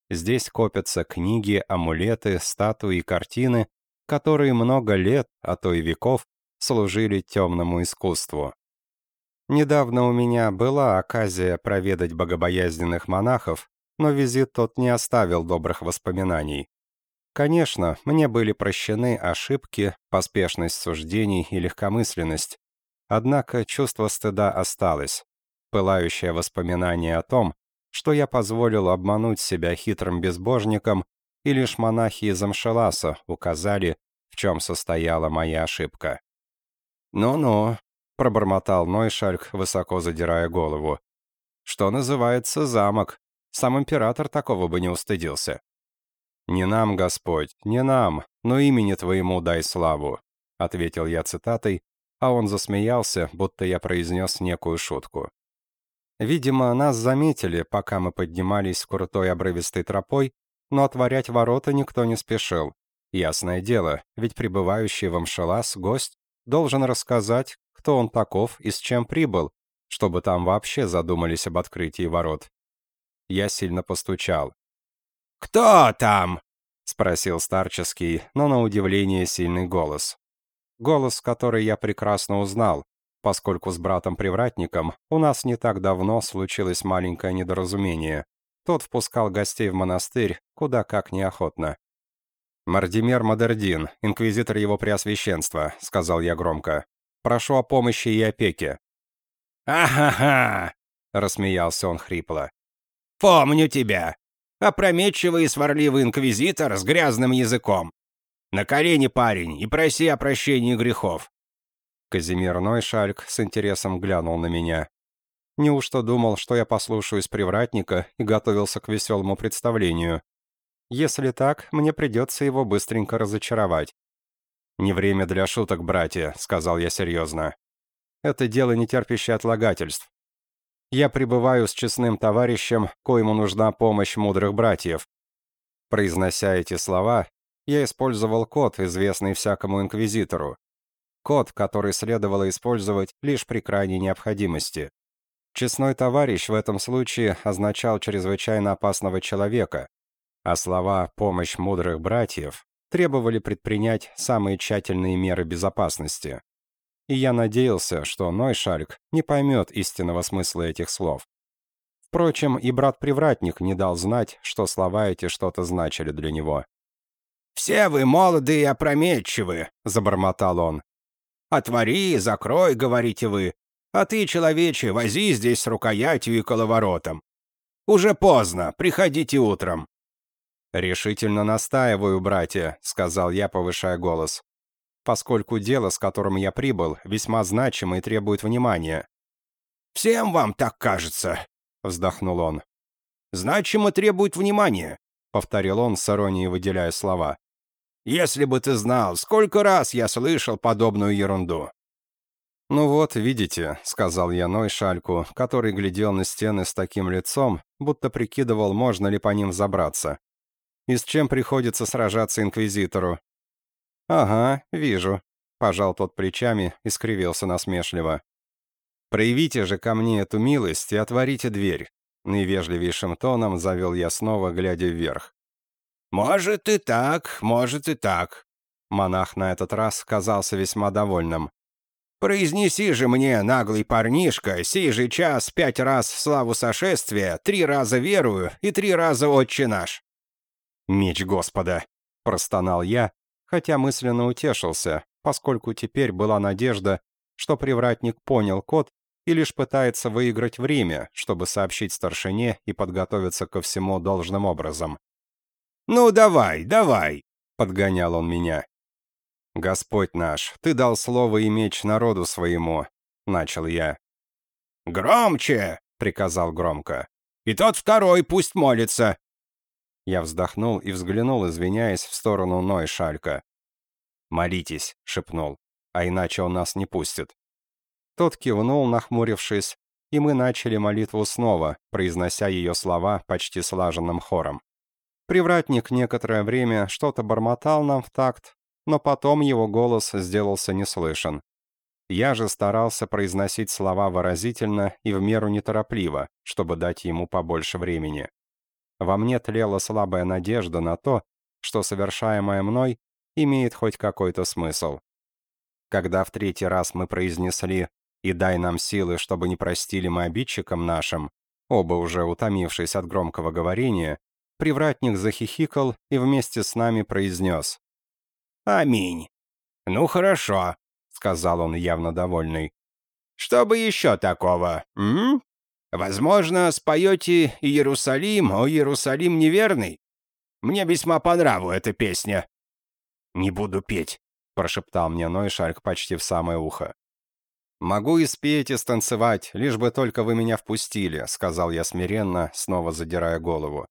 Здесь копятся книги, амулеты, статуи и картины, которые много лет, а то и веков, служили темному искусству. Недавно у меня была оказия проведать богобоязненных монахов, но визит тот не оставил добрых воспоминаний. Конечно, мне были прощены ошибки, поспешность суждений и легкомысленность. Однако чувство стыда осталось. Пылающее воспоминание о том, что я позволил обмануть себя хитрым безбожником, и лишь монахи из Амшеласа указали, в чем состояла моя ошибка. «Ну-ну», — пробормотал Нойшальк, высоко задирая голову. «Что называется замок. Сам император такого бы не устыдился». «Не нам, Господь, не нам, но имени Твоему дай славу», — ответил я цитатой, а он засмеялся, будто я произнес некую шутку. Видимо, нас заметили, пока мы поднимались крутой обрывистой тропой, но отворять ворота никто не спешил. Ясное дело, ведь прибывающий в Амшелас гость должен рассказать, кто он таков и с чем прибыл, чтобы там вообще задумались об открытии ворот. Я сильно постучал. «Кто там?» — спросил старческий, но на удивление сильный голос. Голос, который я прекрасно узнал, поскольку с братом-привратником у нас не так давно случилось маленькое недоразумение. Тот впускал гостей в монастырь куда как неохотно. «Мардимер Мадердин, инквизитор его преосвященства», — сказал я громко. «Прошу о помощи и опеке». «Ага-ха!» — рассмеялся он хрипло. «Помню тебя. Опрометчивый и сварливый инквизитор с грязным языком. На колени, парень, и проси о прощении грехов». Казимир Нойшальк с интересом глянул на меня. Неужто думал, что я послушаюсь привратника и готовился к веселому представлению? Если так, мне придется его быстренько разочаровать. «Не время для шуток, братья», — сказал я серьезно. «Это дело, не терпящее отлагательств. Я пребываю с честным товарищем, коему нужна помощь мудрых братьев». Произнося эти слова, я использовал код, известный всякому инквизитору. Код, который следовало использовать лишь при крайней необходимости. Честной товарищ в этом случае означал чрезвычайно опасного человека, а слова «помощь мудрых братьев» требовали предпринять самые тщательные меры безопасности. И я надеялся, что Нойшальк не поймет истинного смысла этих слов. Впрочем, и брат-привратник не дал знать, что слова эти что-то значили для него. «Все вы молоды и опрометчивы», — забормотал он. «Отвори, закрой», — говорите вы. «А ты, человече, вози здесь с рукоятью и коловоротом. Уже поздно, приходите утром. «Решительно настаиваю, братья», — сказал я, повышая голос. «Поскольку дело, с которым я прибыл, весьма значимо и требует внимания». «Всем вам так кажется», — вздохнул он. «Значимо требует внимания», — повторил он, с иронией выделяя слова. «Если бы ты знал, сколько раз я слышал подобную ерунду». «Ну вот, видите», — сказал я Ной Шальку, который глядел на стены с таким лицом, будто прикидывал, можно ли по ним забраться и с чем приходится сражаться инквизитору. «Ага, вижу», — пожал тот плечами и скривился насмешливо. «Проявите же ко мне эту милость и отворите дверь», — наивежливейшим тоном завел я снова, глядя вверх. «Может и так, может и так», — монах на этот раз казался весьма довольным. «Произнеси же мне, наглый парнишка, сей же час пять раз славу сошествия, три раза верую и три раза отче наш». «Меч Господа!» — простонал я, хотя мысленно утешился, поскольку теперь была надежда, что привратник понял код и лишь пытается выиграть время, чтобы сообщить старшине и подготовиться ко всему должным образом. «Ну давай, давай!» — подгонял он меня. «Господь наш, ты дал слово и меч народу своему», — начал я. «Громче!» — приказал громко. «И тот второй пусть молится. Я вздохнул и взглянул, извиняясь, в сторону Ной Шалька. «Молитесь», — шепнул, — «а иначе он нас не пустит». Тот кивнул, нахмурившись, и мы начали молитву снова, произнося ее слова почти слаженным хором. Привратник некоторое время что-то бормотал нам в такт, но потом его голос сделался неслышен. Я же старался произносить слова выразительно и в меру неторопливо, чтобы дать ему побольше времени. Во мне тлела слабая надежда на то, что совершаемое мной имеет хоть какой-то смысл. Когда в третий раз мы произнесли «И дай нам силы, чтобы не простили мы обидчикам нашим», оба уже утомившись от громкого говорения, привратник захихикал и вместе с нами произнес «Аминь». «Ну хорошо», — сказал он, явно довольный. «Что бы еще такого, м? Возможно, споете «Иерусалим, о Иерусалим неверный». Мне весьма по эта песня». «Не буду петь», — прошептал мне Нойшальк почти в самое ухо. «Могу и спеть, и станцевать, лишь бы только вы меня впустили», — сказал я смиренно, снова задирая голову.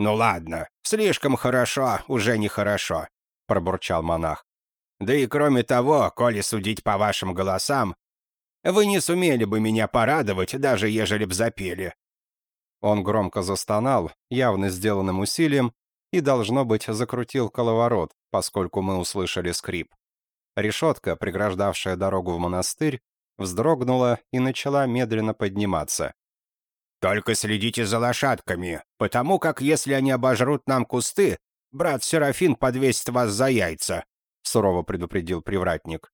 «Ну ладно, слишком хорошо, уже нехорошо», — пробурчал монах. «Да и кроме того, коли судить по вашим голосам, вы не сумели бы меня порадовать, даже ежели б запели». Он громко застонал, явно сделанным усилием, и, должно быть, закрутил коловорот, поскольку мы услышали скрип. Решетка, преграждавшая дорогу в монастырь, вздрогнула и начала медленно подниматься. «Только следите за лошадками, потому как если они обожрут нам кусты, брат Серафин подвесит вас за яйца», — сурово предупредил привратник.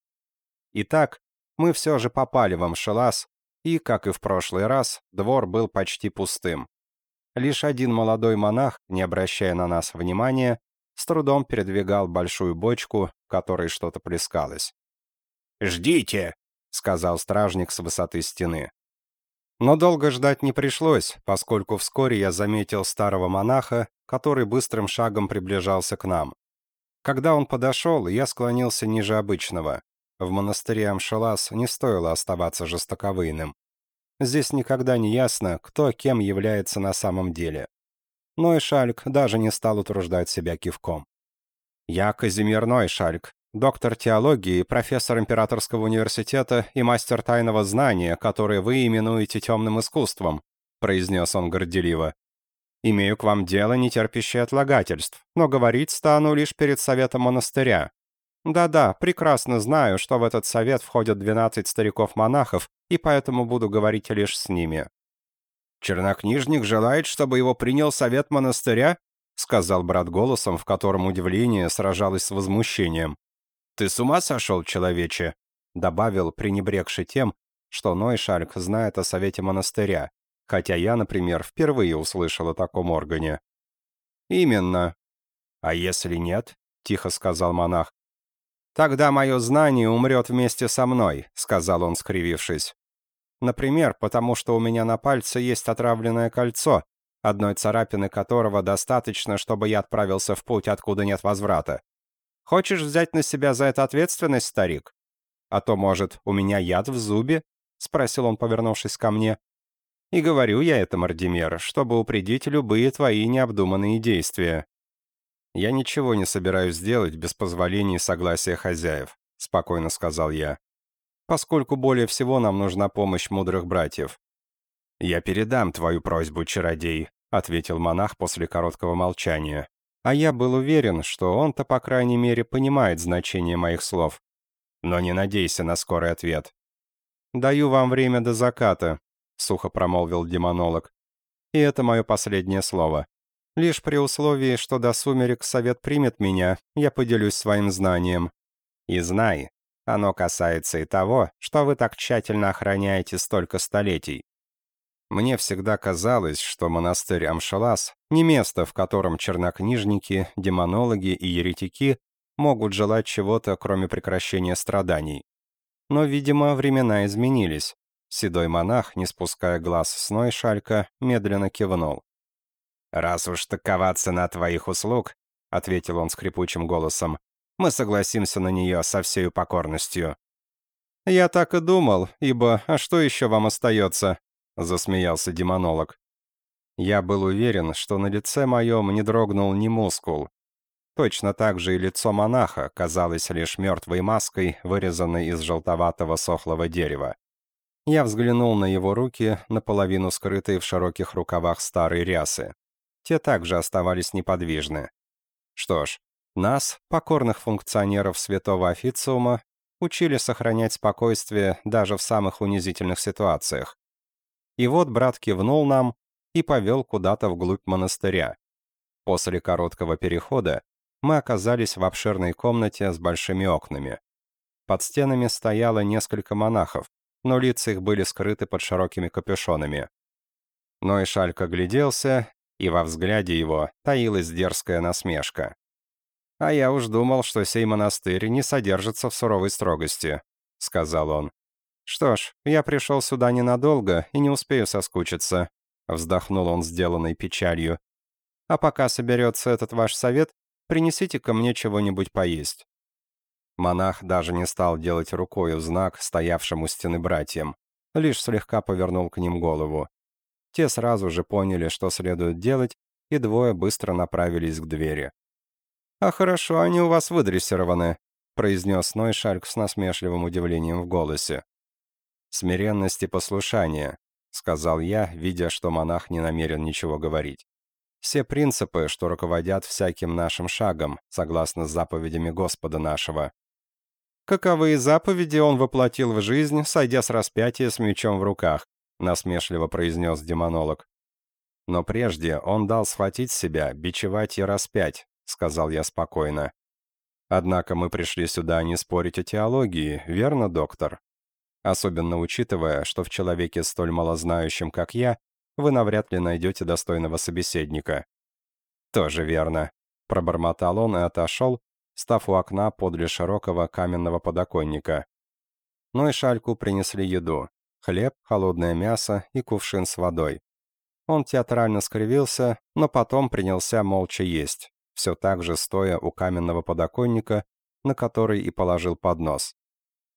Итак, мы все же попали в Амшелас, и, как и в прошлый раз, двор был почти пустым. Лишь один молодой монах, не обращая на нас внимания, с трудом передвигал большую бочку, в которой что-то плескалось. «Ждите!» — сказал стражник с высоты стены. Но долго ждать не пришлось, поскольку вскоре я заметил старого монаха, который быстрым шагом приближался к нам. Когда он подошел, я склонился ниже обычного. В монастыре Амшалас не стоило оставаться жестоковыйным. Здесь никогда не ясно, кто кем является на самом деле. Нойшальк даже не стал утруждать себя кивком. «Я Казимир Нойшальк, доктор теологии, профессор Императорского университета и мастер тайного знания, который вы именуете темным искусством», произнес он горделиво. «Имею к вам дело, не терпящее отлагательств, но говорить стану лишь перед советом монастыря. Да-да, прекрасно знаю, что в этот совет входят 12 стариков-монахов, и поэтому буду говорить лишь с ними. «Чернокнижник желает, чтобы его принял совет монастыря?» — сказал брат голосом, в котором удивление сражалось с возмущением. «Ты с ума сошел, человече?» — добавил, пренебрегший тем, что Нойшальк знает о совете монастыря, хотя я, например, впервые услышал о таком органе. «Именно». «А если нет?» — тихо сказал монах. «Тогда мое знание умрет вместе со мной», — сказал он, скривившись. Например, потому что у меня на пальце есть отравленное кольцо, одной царапины которого достаточно, чтобы я отправился в путь, откуда нет возврата. Хочешь взять на себя за это ответственность, старик? А то, может, у меня яд в зубе? Спросил он, повернувшись ко мне. И говорю я это, Мардимер, чтобы упредить любые твои необдуманные действия. Я ничего не собираюсь сделать без позволения и согласия хозяев, спокойно сказал я поскольку более всего нам нужна помощь мудрых братьев. «Я передам твою просьбу, чародей», — ответил монах после короткого молчания. А я был уверен, что он-то, по крайней мере, понимает значение моих слов. Но не надейся на скорый ответ. «Даю вам время до заката», — сухо промолвил демонолог. «И это мое последнее слово. Лишь при условии, что до сумерек совет примет меня, я поделюсь своим знанием. И знай, оно касается и того, что вы так тщательно охраняете столько столетий. Мне всегда казалось, что монастырь Амшалас — не место, в котором чернокнижники, демонологи и еретики могут желать чего-то, кроме прекращения страданий. Но, видимо, времена изменились. Седой монах, не спуская глаз с Нойшалька, медленно кивнул. «Раз уж такова цена твоих услуг», — ответил он скрипучим голосом, мы согласимся на нее со всей покорностью». «Я так и думал, ибо а что еще вам остается?» — засмеялся демонолог. Я был уверен, что на лице моем не дрогнул ни мускул. Точно так же и лицо монаха казалось лишь мертвой маской, вырезанной из желтоватого сохлого дерева. Я взглянул на его руки, наполовину скрытые в широких рукавах старой рясы. Те также оставались неподвижны. Что ж, нас, покорных функционеров святого официума, учили сохранять спокойствие даже в самых унизительных ситуациях. И вот брат кивнул нам и повел куда-то вглубь монастыря. После короткого перехода мы оказались в обширной комнате с большими окнами. Под стенами стояло несколько монахов, но лица их были скрыты под широкими капюшонами. Но и Шалька гляделся, и во взгляде его таилась дерзкая насмешка. «А я уж думал, что сей монастырь не содержится в суровой строгости», — сказал он. «Что ж, я пришел сюда ненадолго и не успею соскучиться», — вздохнул он сделанной печалью. «А пока соберется этот ваш совет, принесите ко мне чего-нибудь поесть». Монах даже не стал делать рукой знак стоявшим у стены братьям, лишь слегка повернул к ним голову. Те сразу же поняли, что следует делать, и двое быстро направились к двери. «А хорошо они у вас выдрессированы», — произнес Нойшальк с насмешливым удивлением в голосе. «Смиренность и послушание», — сказал я, видя, что монах не намерен ничего говорить. все принципы, что руководят всяким нашим шагом, согласно с заповедями Господа нашего. Каковые заповеди он воплотил в жизнь, сойдя с распятия с мечом в руках, насмешливо произнес демонолог. Но прежде он дал схватить себя, бичевать и распять, сказал я спокойно. Однако мы пришли сюда не спорить о теологии, верно, доктор? Особенно учитывая, что в человеке столь малознающем, как я, вы навряд ли найдете достойного собеседника. Тоже верно. Пробормотал он и отошел, став у окна подле широкого каменного подоконника. Ну и шальку принесли еду. Хлеб, холодное мясо и кувшин с водой. Он театрально скривился, но потом принялся молча есть, все так же стоя у каменного подоконника, на который и положил поднос.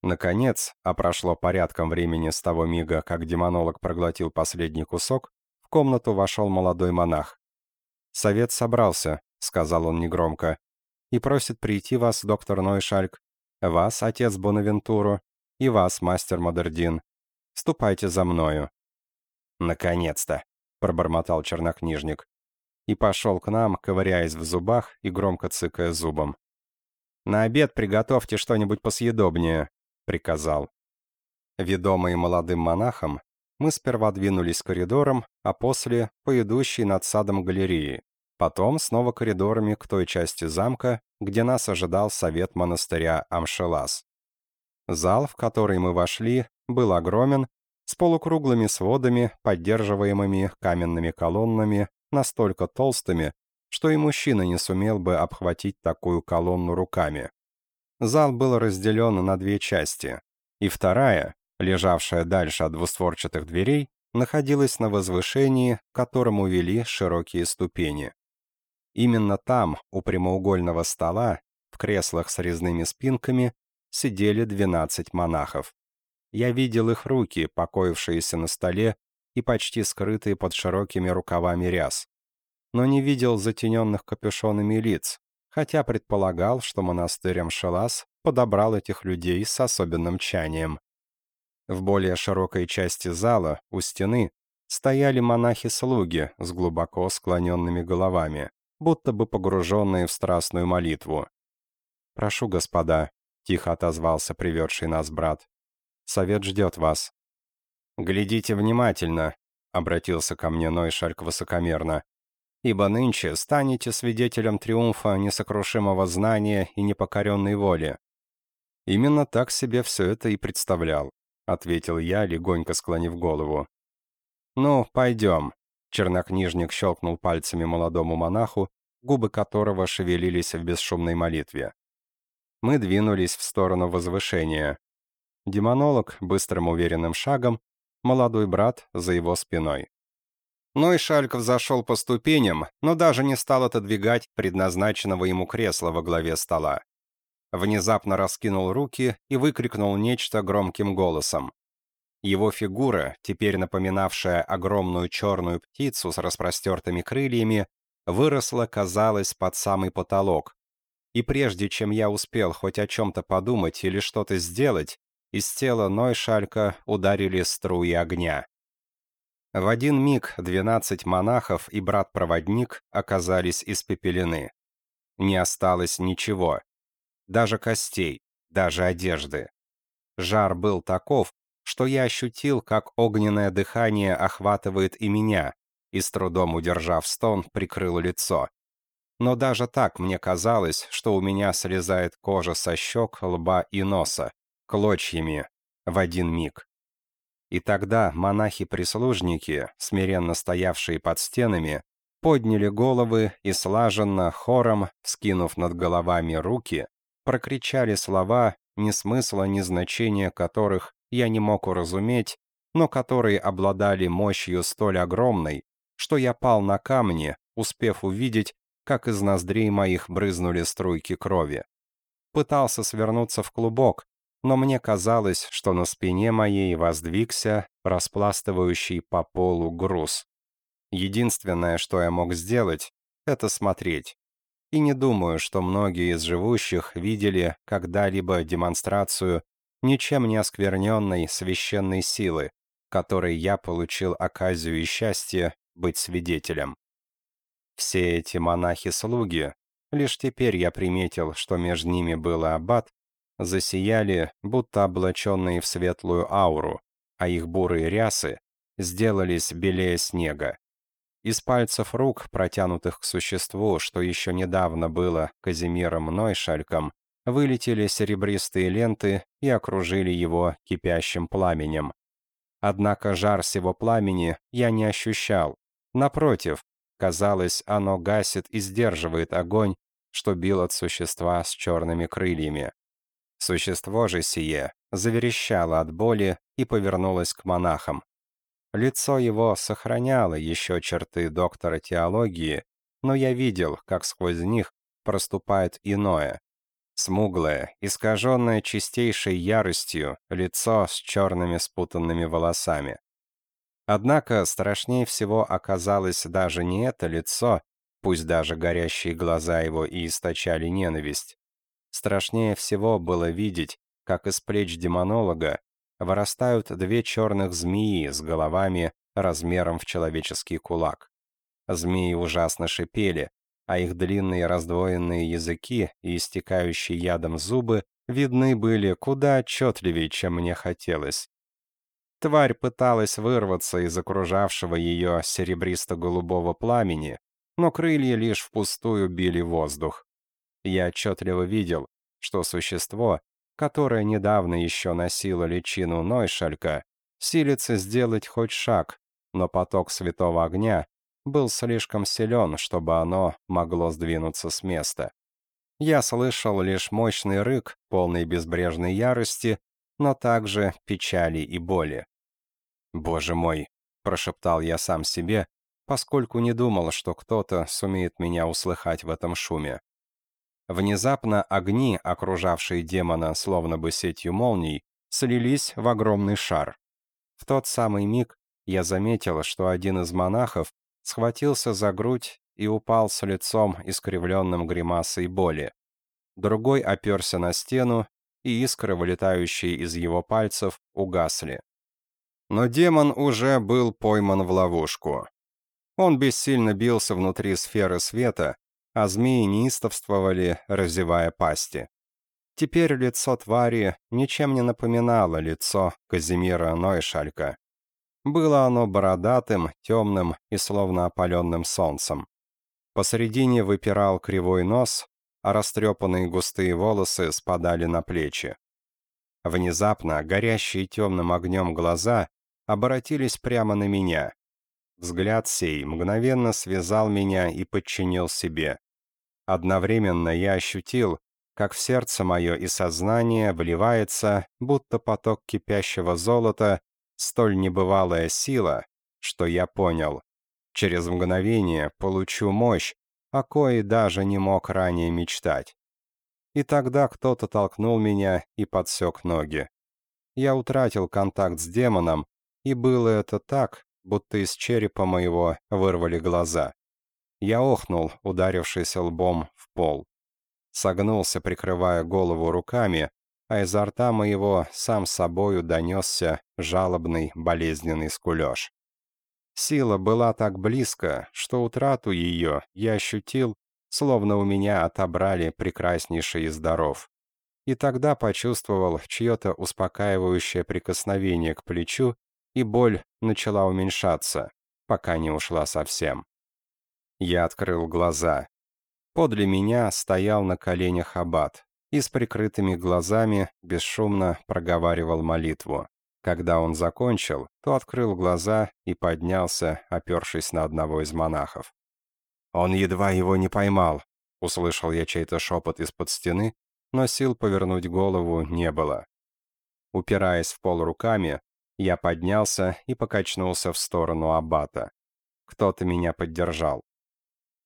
Наконец, а прошло порядком времени с того мига, как демонолог проглотил последний кусок, в комнату вошел молодой монах. «Совет собрался», — сказал он негромко, «и просит прийти вас, доктор Нойшальк, вас, отец Бонавентуру, и вас, мастер Модердин. Ступайте за мною». «Наконец-то», — пробормотал чернокнижник, и пошел к нам, ковыряясь в зубах и громко цыкая зубом. «На обед приготовьте что-нибудь посъедобнее», приказал. Ведомые молодым монахом, мы сперва двинулись коридором, а после — по идущей над садом галереи. Потом снова коридорами к той части замка, где нас ожидал совет монастыря Амшелас. Зал, в который мы вошли, был огромен, с полукруглыми сводами, поддерживаемыми каменными колоннами, настолько толстыми, что и мужчина не сумел бы обхватить такую колонну руками. Зал был разделен на две части, и вторая, лежавшая дальше от двустворчатых дверей, находилась на возвышении, к которому вели широкие ступени. Именно там, у прямоугольного стола, в креслах с резными спинками, сидели 12 монахов. Я видел их руки, покоившиеся на столе и почти скрытые под широкими рукавами ряс, но не видел затененных капюшонами лиц, хотя предполагал, что монастырь Амшелас подобрал этих людей с особенным чанием. В более широкой части зала, у стены, стояли монахи-слуги с глубоко склоненными головами, будто бы погруженные в страстную молитву. «Прошу, господа», — тихо отозвался приведший нас брат. «Совет ждет вас». «Глядите внимательно», — обратился ко мне Нойшальк высокомерно ибо нынче станете свидетелем триумфа несокрушимого знания и непокоренной воли». «Именно так себе все это и представлял», — ответил я, легонько склонив голову. «Ну, пойдем», — чернокнижник щелкнул пальцами молодому монаху, губы которого шевелились в бесшумной молитве. Мы двинулись в сторону возвышения. Демонолог быстрым уверенным шагом, молодой брат за его спиной. Но и Шальков зашел по ступеням, но даже не стал отодвигать предназначенного ему кресла во главе стола. Внезапно раскинул руки и выкрикнул нечто громким голосом. Его фигура, теперь напоминавшая огромную черную птицу с распростертыми крыльями, выросла, казалось, под самый потолок. И прежде чем я успел хоть о чем-то подумать или что-то сделать, из тела Нойшалька ударили струи огня. В один миг двенадцать монахов и брат-проводник оказались испепелены. Не осталось ничего. Даже костей, даже одежды. Жар был таков, что я ощутил, как огненное дыхание охватывает и меня, и с трудом удержав стон, прикрыл лицо. Но даже так мне казалось, что у меня слезает кожа со щек, лба и носа, клочьями, в один миг. И тогда монахи-прислужники, смиренно стоявшие под стенами, подняли головы и слаженно, хором, скинув над головами руки, прокричали слова, ни смысла, ни значения которых я не мог уразуметь, но которые обладали мощью столь огромной, что я пал на камни, успев увидеть, как из ноздрей моих брызнули струйки крови. Пытался свернуться в клубок, но мне казалось, что на спине моей воздвигся распластывающий по полу груз. Единственное, что я мог сделать, это смотреть. И не думаю, что многие из живущих видели когда-либо демонстрацию ничем не оскверненной священной силы, которой я получил оказию и счастье быть свидетелем. Все эти монахи-слуги, лишь теперь я приметил, что между ними был аббат, засияли, будто облаченные в светлую ауру, а их бурые рясы сделались белее снега. Из пальцев рук, протянутых к существу, что еще недавно было Казимиром Нойшальком, вылетели серебристые ленты и окружили его кипящим пламенем. Однако жар сего пламени я не ощущал. Напротив, казалось, оно гасит и сдерживает огонь, что бил от существа с черными крыльями. Существо же сие заверещало от боли и повернулось к монахам. Лицо его сохраняло еще черты доктора теологии, но я видел, как сквозь них проступает иное. Смуглое, искаженное чистейшей яростью, лицо с черными спутанными волосами. Однако страшнее всего оказалось даже не это лицо, пусть даже горящие глаза его и источали ненависть. Страшнее всего было видеть, как из плеч демонолога вырастают две черных змеи с головами размером в человеческий кулак. Змеи ужасно шипели, а их длинные раздвоенные языки и истекающие ядом зубы видны были куда отчетливее, чем мне хотелось. Тварь пыталась вырваться из окружавшего ее серебристо-голубого пламени, но крылья лишь впустую били воздух. Я отчетливо видел, что существо, которое недавно еще носило личину Нойшалька, силится сделать хоть шаг, но поток святого огня был слишком силен, чтобы оно могло сдвинуться с места. Я слышал лишь мощный рык, полный безбрежной ярости, но также печали и боли. «Боже мой!» – прошептал я сам себе, поскольку не думал, что кто-то сумеет меня услыхать в этом шуме. Внезапно огни, окружавшие демона словно бы сетью молний, слились в огромный шар. В тот самый миг я заметил, что один из монахов схватился за грудь и упал с лицом, искривленным гримасой боли. Другой оперся на стену, и искры, вылетающие из его пальцев, угасли. Но демон уже был пойман в ловушку. Он бессильно бился внутри сферы света, а змеи неистовствовали, разевая пасти. Теперь лицо твари ничем не напоминало лицо Казимира Нойшалька. Было оно бородатым, темным и словно опаленным солнцем. Посредине выпирал кривой нос, а растрепанные густые волосы спадали на плечи. Внезапно горящие темным огнем глаза обратились прямо на меня. Взгляд сей мгновенно связал меня и подчинил себе. Одновременно я ощутил, как в сердце мое и сознание вливается, будто поток кипящего золота, столь небывалая сила, что я понял. Через мгновение получу мощь, о коей даже не мог ранее мечтать. И тогда кто-то толкнул меня и подсек ноги. Я утратил контакт с демоном, и было это так, будто из черепа моего вырвали глаза. Я охнул, ударившись лбом в пол. Согнулся, прикрывая голову руками, а изо рта моего сам собою донесся жалобный болезненный скулеж. Сила была так близко, что утрату ее я ощутил, словно у меня отобрали прекраснейший из даров. И тогда почувствовал чье-то успокаивающее прикосновение к плечу и боль начала уменьшаться, пока не ушла совсем. Я открыл глаза. Подле меня стоял на коленях аббат и с прикрытыми глазами бесшумно проговаривал молитву. Когда он закончил, то открыл глаза и поднялся, опершись на одного из монахов. «Он едва его не поймал», — услышал я чей-то шепот из-под стены, но сил повернуть голову не было. Упираясь в пол руками, я поднялся и покачнулся в сторону аббата. Кто-то меня поддержал.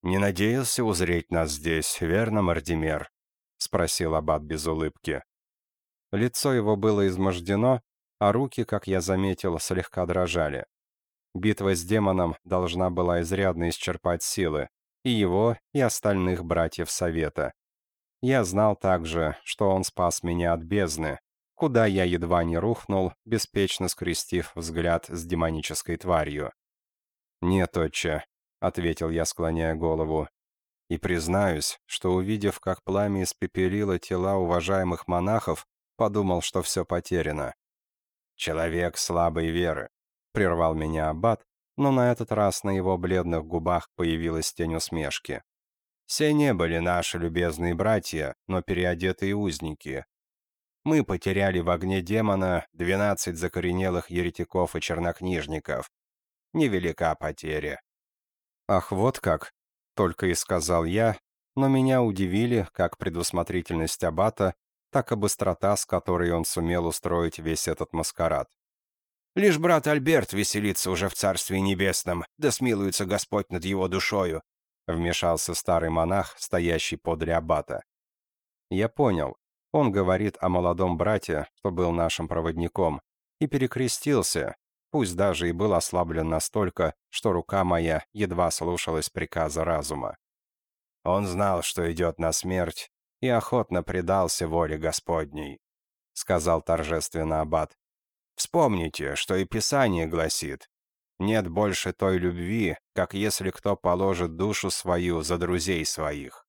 «Не надеялся узреть нас здесь, верно, Мардимер?» — спросил аббат без улыбки. Лицо его было измождено, а руки, как я заметил, слегка дрожали. Битва с демоном должна была изрядно исчерпать силы, и его, и остальных братьев Совета. Я знал также, что он спас меня от бездны, куда я едва не рухнул, беспечно скрестив взгляд с демонической тварью. «Нет, отче», — ответил я, склоняя голову. И признаюсь, что увидев, как пламя испепелило тела уважаемых монахов, подумал, что все потеряно. «Человек слабой веры», — прервал меня аббат, но на этот раз на его бледных губах появилась тень усмешки. «Все не были наши любезные братья, но переодетые узники. Мы потеряли в огне демона двенадцать закоренелых еретиков и чернокнижников. Невелика потеря». «Ах, вот как!» — только и сказал я, но меня удивили как предусмотрительность аббата, так и быстрота, с которой он сумел устроить весь этот маскарад. Лишь брат Альберт веселится уже в Царстве Небесном, да смилуется Господь над его душою», — вмешался старый монах, стоящий подле аббата. Я понял. Он говорит о молодом брате, что был нашим проводником, и перекрестился, пусть даже и был ослаблен настолько, что рука моя едва слушалась приказа разума. Он знал, что идет на смерть, и охотно предался воле Господней, — сказал торжественно аббат. Вспомните, что и Писание гласит. Нет больше той любви, как если кто положит душу свою за друзей своих.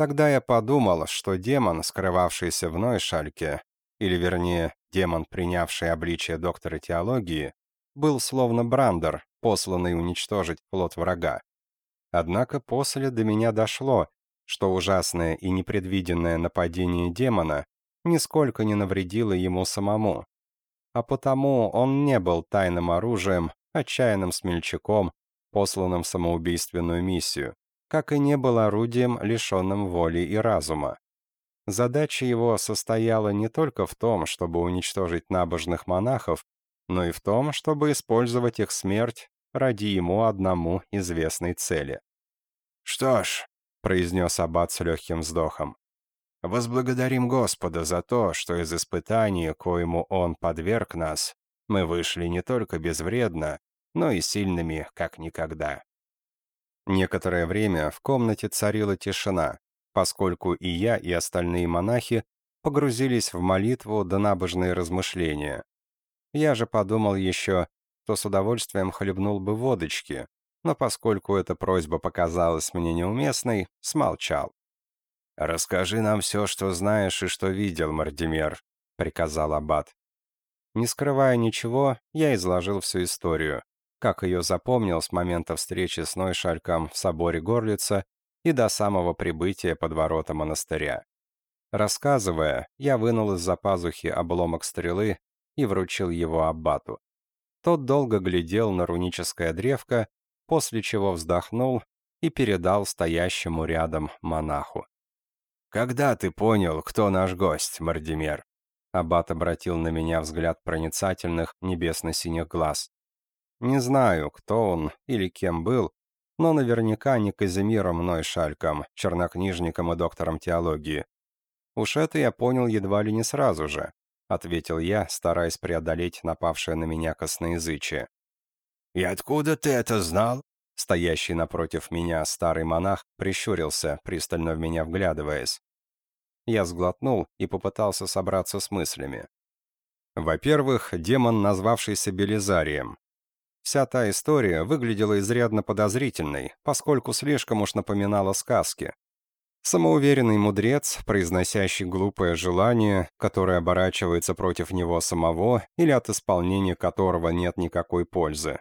Тогда я подумал, что демон, скрывавшийся в Нойшальке, или вернее, демон, принявший обличие доктора теологии, был словно Брандер, посланный уничтожить плод врага. Однако после до меня дошло, что ужасное и непредвиденное нападение демона нисколько не навредило ему самому а потому он не был тайным оружием, отчаянным смельчаком, посланным в самоубийственную миссию, как и не был орудием, лишенным воли и разума. Задача его состояла не только в том, чтобы уничтожить набожных монахов, но и в том, чтобы использовать их смерть ради ему одному известной цели. «Что ж», — произнес Аббат с легким вздохом, Возблагодарим Господа за то, что из испытания, коему Он подверг нас, мы вышли не только безвредно, но и сильными, как никогда. Некоторое время в комнате царила тишина, поскольку и я, и остальные монахи погрузились в молитву да набожные размышления. Я же подумал еще, что с удовольствием хлебнул бы водочки, но поскольку эта просьба показалась мне неуместной, смолчал. «Расскажи нам все, что знаешь и что видел, Мардимер», — приказал Аббат. Не скрывая ничего, я изложил всю историю, как ее запомнил с момента встречи с Нойшальком в соборе Горлица и до самого прибытия под ворота монастыря. Рассказывая, я вынул из-за пазухи обломок стрелы и вручил его аббату. Тот долго глядел на руническое древко, после чего вздохнул и передал стоящему рядом монаху. «Когда ты понял, кто наш гость, Мардимер?» Аббат обратил на меня взгляд проницательных небесно-синих глаз. «Не знаю, кто он или кем был, но наверняка не Казимиром Нойшальком, чернокнижником и доктором теологии. Уж это я понял едва ли не сразу же», — ответил я, стараясь преодолеть напавшее на меня косноязычие. «И откуда ты это знал?» Стоящий напротив меня старый монах прищурился, пристально в меня вглядываясь. Я сглотнул и попытался собраться с мыслями. Во-первых, демон, назвавшийся Белизарием. Вся та история выглядела изрядно подозрительной, поскольку слишком уж напоминала сказки. Самоуверенный мудрец, произносящий глупое желание, которое оборачивается против него самого или от исполнения которого нет никакой пользы.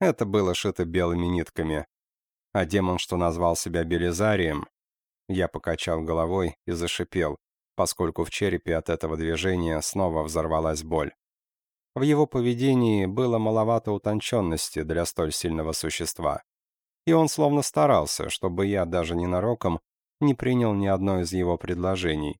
Это было шито белыми нитками. А демон, что назвал себя Белизарием, я покачал головой и зашипел, поскольку в черепе от этого движения снова взорвалась боль. В его поведении было маловато утонченности для столь сильного существа. И он словно старался, чтобы я даже ненароком не принял ни одно из его предложений.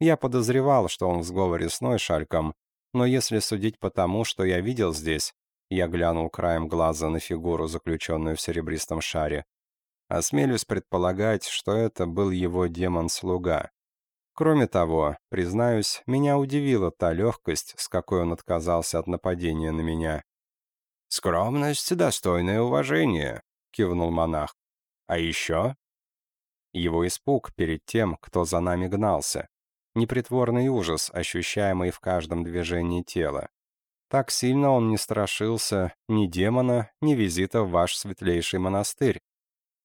Я подозревал, что он в сговоре с Нойшальком, но если судить по тому, что я видел здесь, я глянул краем глаза на фигуру, заключенную в серебристом шаре. Осмелюсь предполагать, что это был его демон-слуга. Кроме того, признаюсь, меня удивила та легкость, с какой он отказался от нападения на меня. «Скромность, достойное уважение», — кивнул монах. «А еще?» Его испуг перед тем, кто за нами гнался. Непритворный ужас, ощущаемый в каждом движении тела. Так сильно он не страшился ни демона, ни визита в ваш светлейший монастырь.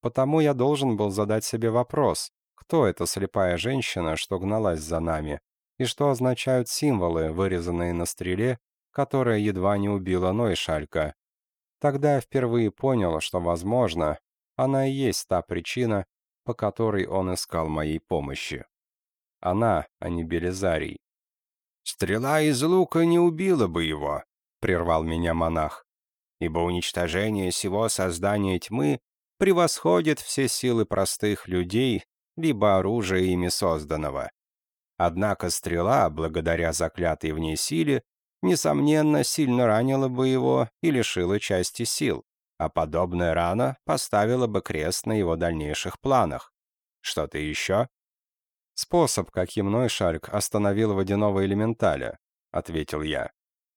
Потому я должен был задать себе вопрос, кто эта слепая женщина, что гналась за нами, и что означают символы, вырезанные на стреле, которая едва не убила Нойшалька. Тогда я впервые понял, что, возможно, она и есть та причина, по которой он искал моей помощи. Она, а не Белизарий. «Стрела из лука не убила бы его», — прервал меня монах, «ибо уничтожение всего создания тьмы превосходит все силы простых людей, либо оружия ими созданного. Однако стрела, благодаря заклятой в ней силе, несомненно, сильно ранила бы его и лишила части сил, а подобная рана поставила бы крест на его дальнейших планах. Что-то еще? «Способ, каким Нойшальк остановил водяного элементаля», — ответил я.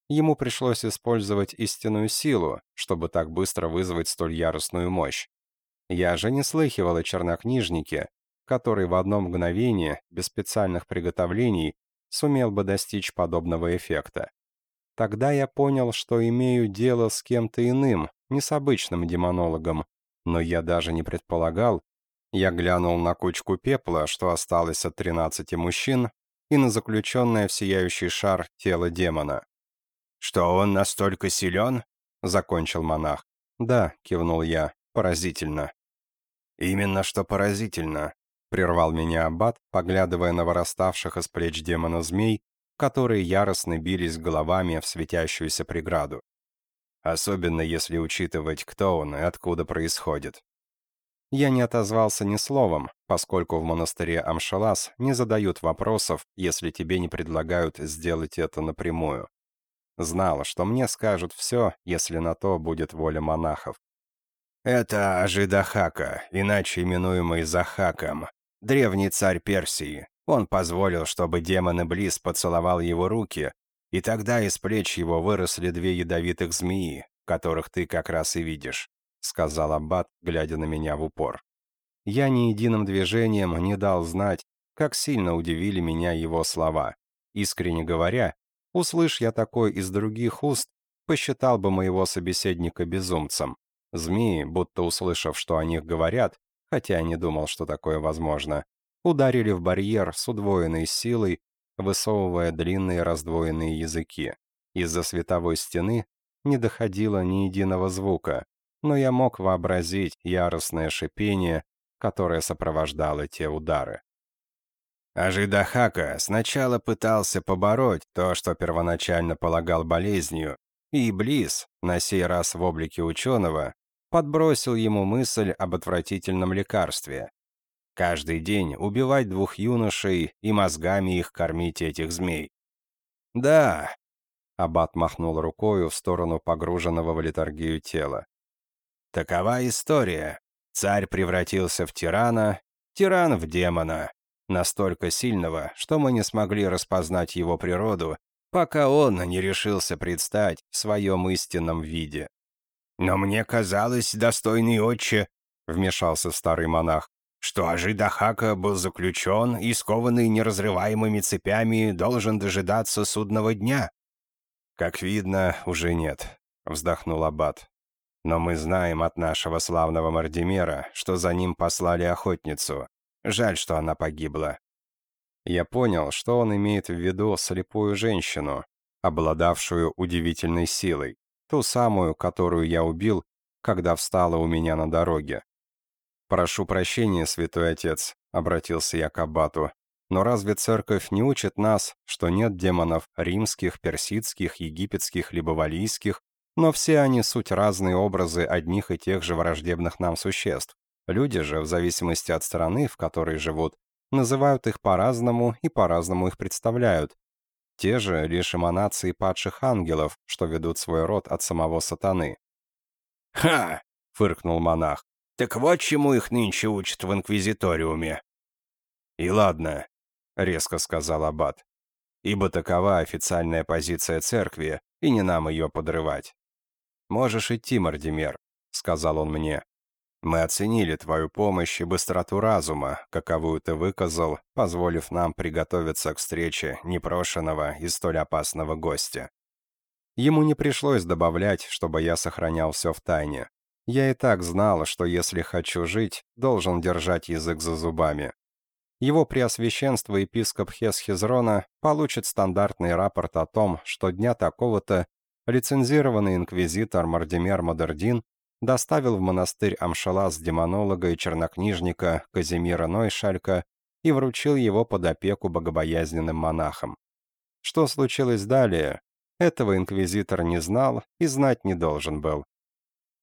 Ему пришлось использовать истинную силу, чтобы так быстро вызвать столь яростную мощь. Я же не слыхивал о чернокнижнике, который в одно мгновение, без специальных приготовлений, сумел бы достичь подобного эффекта. Тогда я понял, что имею дело с кем-то иным, не с обычным демонологом, но я даже не предполагал, я глянул на кучку пепла, что осталось от 13 мужчин, и на заключенное в сияющий шар тело демона. «Что он настолько силен?» — закончил монах. «Да», — кивнул я, — «поразительно». «Именно что поразительно», — прервал меня аббат, поглядывая на выраставших из плеч демона змей, которые яростно бились головами в светящуюся преграду. Особенно если учитывать, кто он и откуда происходит. Я не отозвался ни словом, поскольку в монастыре Амшалас не задают вопросов, если тебе не предлагают сделать это напрямую. Знал, что мне скажут все, если на то будет воля монахов. Это Ажидахака, иначе именуемый Захаком, древний царь Персии. Он позволил, чтобы демон Иблис поцеловал его руки, и тогда из плеч его выросли две ядовитых змеи, которых ты как раз и видишь. — сказал Аббат, глядя на меня в упор. Я ни единым движением не дал знать, как сильно удивили меня его слова. Искренне говоря, услышь я такой из других уст, посчитал бы моего собеседника безумцем. Змеи, будто услышав, что о них говорят, хотя я не думал, что такое возможно, ударили в барьер с удвоенной силой, высовывая длинные раздвоенные языки. Из-за световой стены не доходило ни единого звука, но я мог вообразить яростное шипение, которое сопровождало те удары. Ажидахака сначала пытался побороть то, что первоначально полагал болезнью, и Иблис, на сей раз в облике ученого, подбросил ему мысль об отвратительном лекарстве. Каждый день убивать двух юношей и мозгами их кормить этих змей. «Да», — Аббат махнул рукою в сторону погруженного в литургию тела. Такова история. Царь превратился в тирана, тиран в демона. Настолько сильного, что мы не смогли распознать его природу, пока он не решился предстать в своем истинном виде. «Но мне казалось, достойный отче», — вмешался старый монах, что Ажидахака был заключен и, скованный неразрываемыми цепями, должен дожидаться судного дня. «Как видно, уже нет», — вздохнул Аббат. Но мы знаем от нашего славного Мардимера, что за ним послали охотницу. Жаль, что она погибла. Я понял, что он имеет в виду слепую женщину, обладавшую удивительной силой, ту самую, которую я убил, когда встала у меня на дороге. «Прошу прощения, святой отец», — обратился я к аббату, «но разве церковь не учит нас, что нет демонов римских, персидских, египетских либо валийских, но все они суть разные образы одних и тех же враждебных нам существ. Люди же, в зависимости от страны, в которой живут, называют их по-разному и по-разному их представляют. Те же лишь эманации падших ангелов, что ведут свой род от самого сатаны. «Ха!» — фыркнул монах. «Так вот чему их нынче учат в инквизиториуме». «И ладно», — резко сказал аббат, «ибо такова официальная позиция церкви, и не нам ее подрывать. «Можешь идти, Мардимер», — сказал он мне. «Мы оценили твою помощь и быстроту разума, каковую ты выказал, позволив нам приготовиться к встрече непрошенного и столь опасного гостя». Ему не пришлось добавлять, чтобы я сохранял все в тайне. Я и так знал, что если хочу жить, должен держать язык за зубами. Его преосвященство епископ Хесхизрона получит стандартный рапорт о том, что дня такого-то лицензированный инквизитор Мардимер Модердин доставил в монастырь Амшалас демонолога и чернокнижника Казимира Нойшалька и вручил его под опеку богобоязненным монахам. Что случилось далее, этого инквизитор не знал и знать не должен был.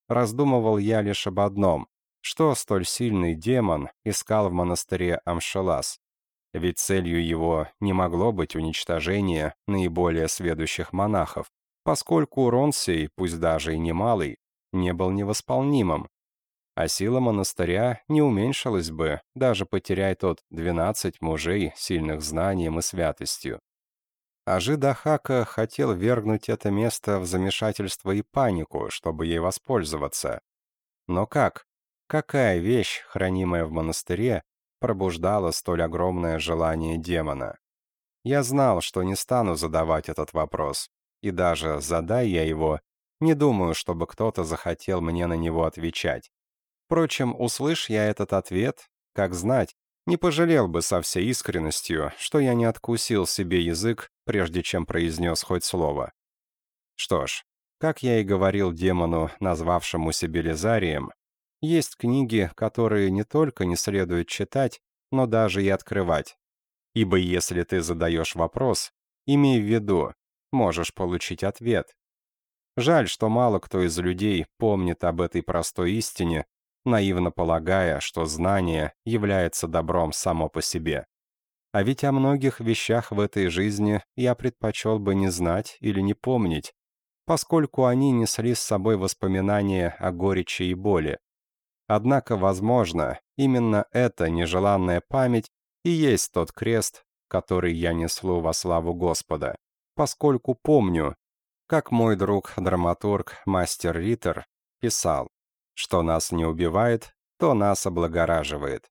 Раздумывал я лишь об одном, что столь сильный демон искал в монастыре Амшалас, ведь целью его не могло быть уничтожение наиболее сведущих монахов, поскольку урон сей, пусть даже и немалый, не был невосполнимым. А сила монастыря не уменьшилась бы, даже потеряя тот 12 мужей, сильных знанием и святостью. Ажи Дахака хотел вергнуть это место в замешательство и панику, чтобы ей воспользоваться. Но как? Какая вещь, хранимая в монастыре, пробуждала столь огромное желание демона? Я знал, что не стану задавать этот вопрос, и даже задай я его, не думаю, чтобы кто-то захотел мне на него отвечать. Впрочем, услышь я этот ответ, как знать, не пожалел бы со всей искренностью, что я не откусил себе язык, прежде чем произнес хоть слово. Что ж, как я и говорил демону, назвавшему себя Лизарием, есть книги, которые не только не следует читать, но даже и открывать. Ибо если ты задаешь вопрос, имей в виду, можешь получить ответ. Жаль, что мало кто из людей помнит об этой простой истине, наивно полагая, что знание является добром само по себе. А ведь о многих вещах в этой жизни я предпочел бы не знать или не помнить, поскольку они несли с собой воспоминания о горечи и боли. Однако, возможно, именно эта нежеланная память и есть тот крест, который я неслу во славу Господа, поскольку помню, как мой друг-драматург Мастер Риттер писал, что нас не убивает, то нас облагораживает.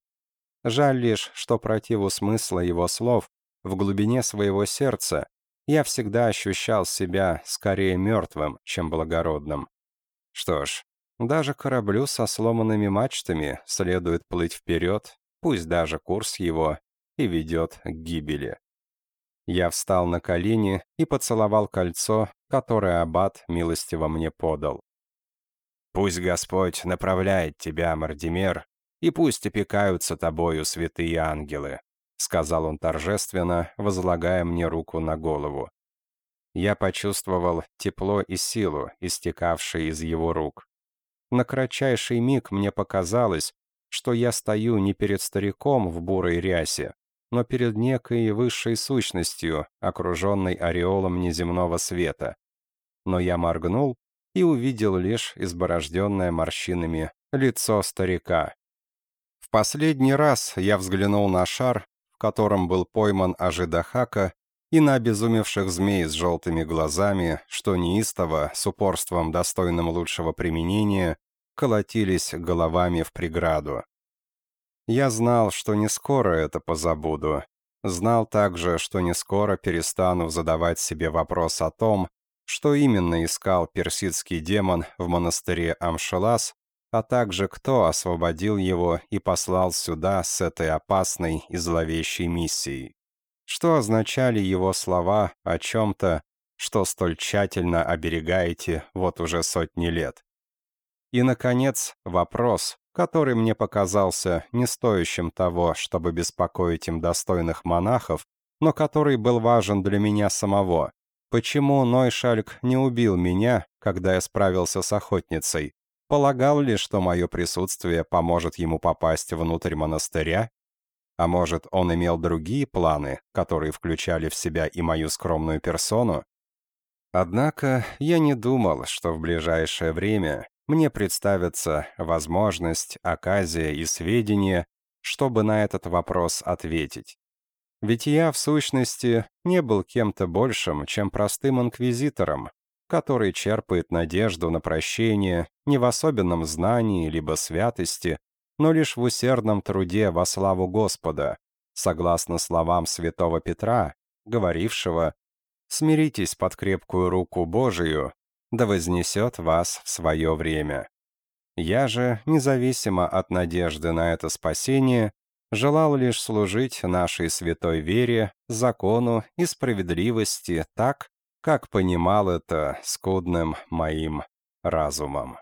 Жаль лишь, что противу смысла его слов, в глубине своего сердца я всегда ощущал себя скорее мертвым, чем благородным. Что ж, даже кораблю со сломанными мачтами следует плыть вперед, пусть даже курс его и ведет к гибели. Я встал на колени и поцеловал кольцо, которое аббат милостиво мне подал. «Пусть Господь направляет тебя, Мардимер, и пусть опекаются тобою святые ангелы», сказал он торжественно, возлагая мне руку на голову. Я почувствовал тепло и силу, истекавшие из его рук. На кратчайший миг мне показалось, что я стою не перед стариком в бурой рясе, но перед некой высшей сущностью, окруженной ореолом неземного света. Но я моргнул и увидел лишь изборожденное морщинами лицо старика. В последний раз я взглянул на шар, в котором был пойман Ажидахака, и на обезумевших змей с желтыми глазами, что неистово, с упорством достойным лучшего применения, колотились головами в преграду. Я знал, что не скоро это позабуду. Знал также, что не скоро перестану задавать себе вопрос о том, что именно искал персидский демон в монастыре Амшелас, а также кто освободил его и послал сюда с этой опасной и зловещей миссией. Что означали его слова о чем-то, что столь тщательно оберегаете вот уже сотни лет. И, наконец, вопрос, который мне показался не стоящим того, чтобы беспокоить им достойных монахов, но который был важен для меня самого. Почему Нойшальк не убил меня, когда я справился с охотницей? Полагал ли, что мое присутствие поможет ему попасть внутрь монастыря? А может, он имел другие планы, которые включали в себя и мою скромную персону? Однако я не думал, что в ближайшее время мне представится возможность, оказия и сведения, чтобы на этот вопрос ответить. Ведь я, в сущности, не был кем-то большим, чем простым инквизитором, который черпает надежду на прощение не в особенном знании либо святости, но лишь в усердном труде во славу Господа, согласно словам святого Петра, говорившего Смиритесь под крепкую руку Божию, да вознесет вас в свое время. Я же, независимо от надежды на это спасение, желал лишь служить нашей святой вере, закону и справедливости так, как понимал это скудным моим разумом.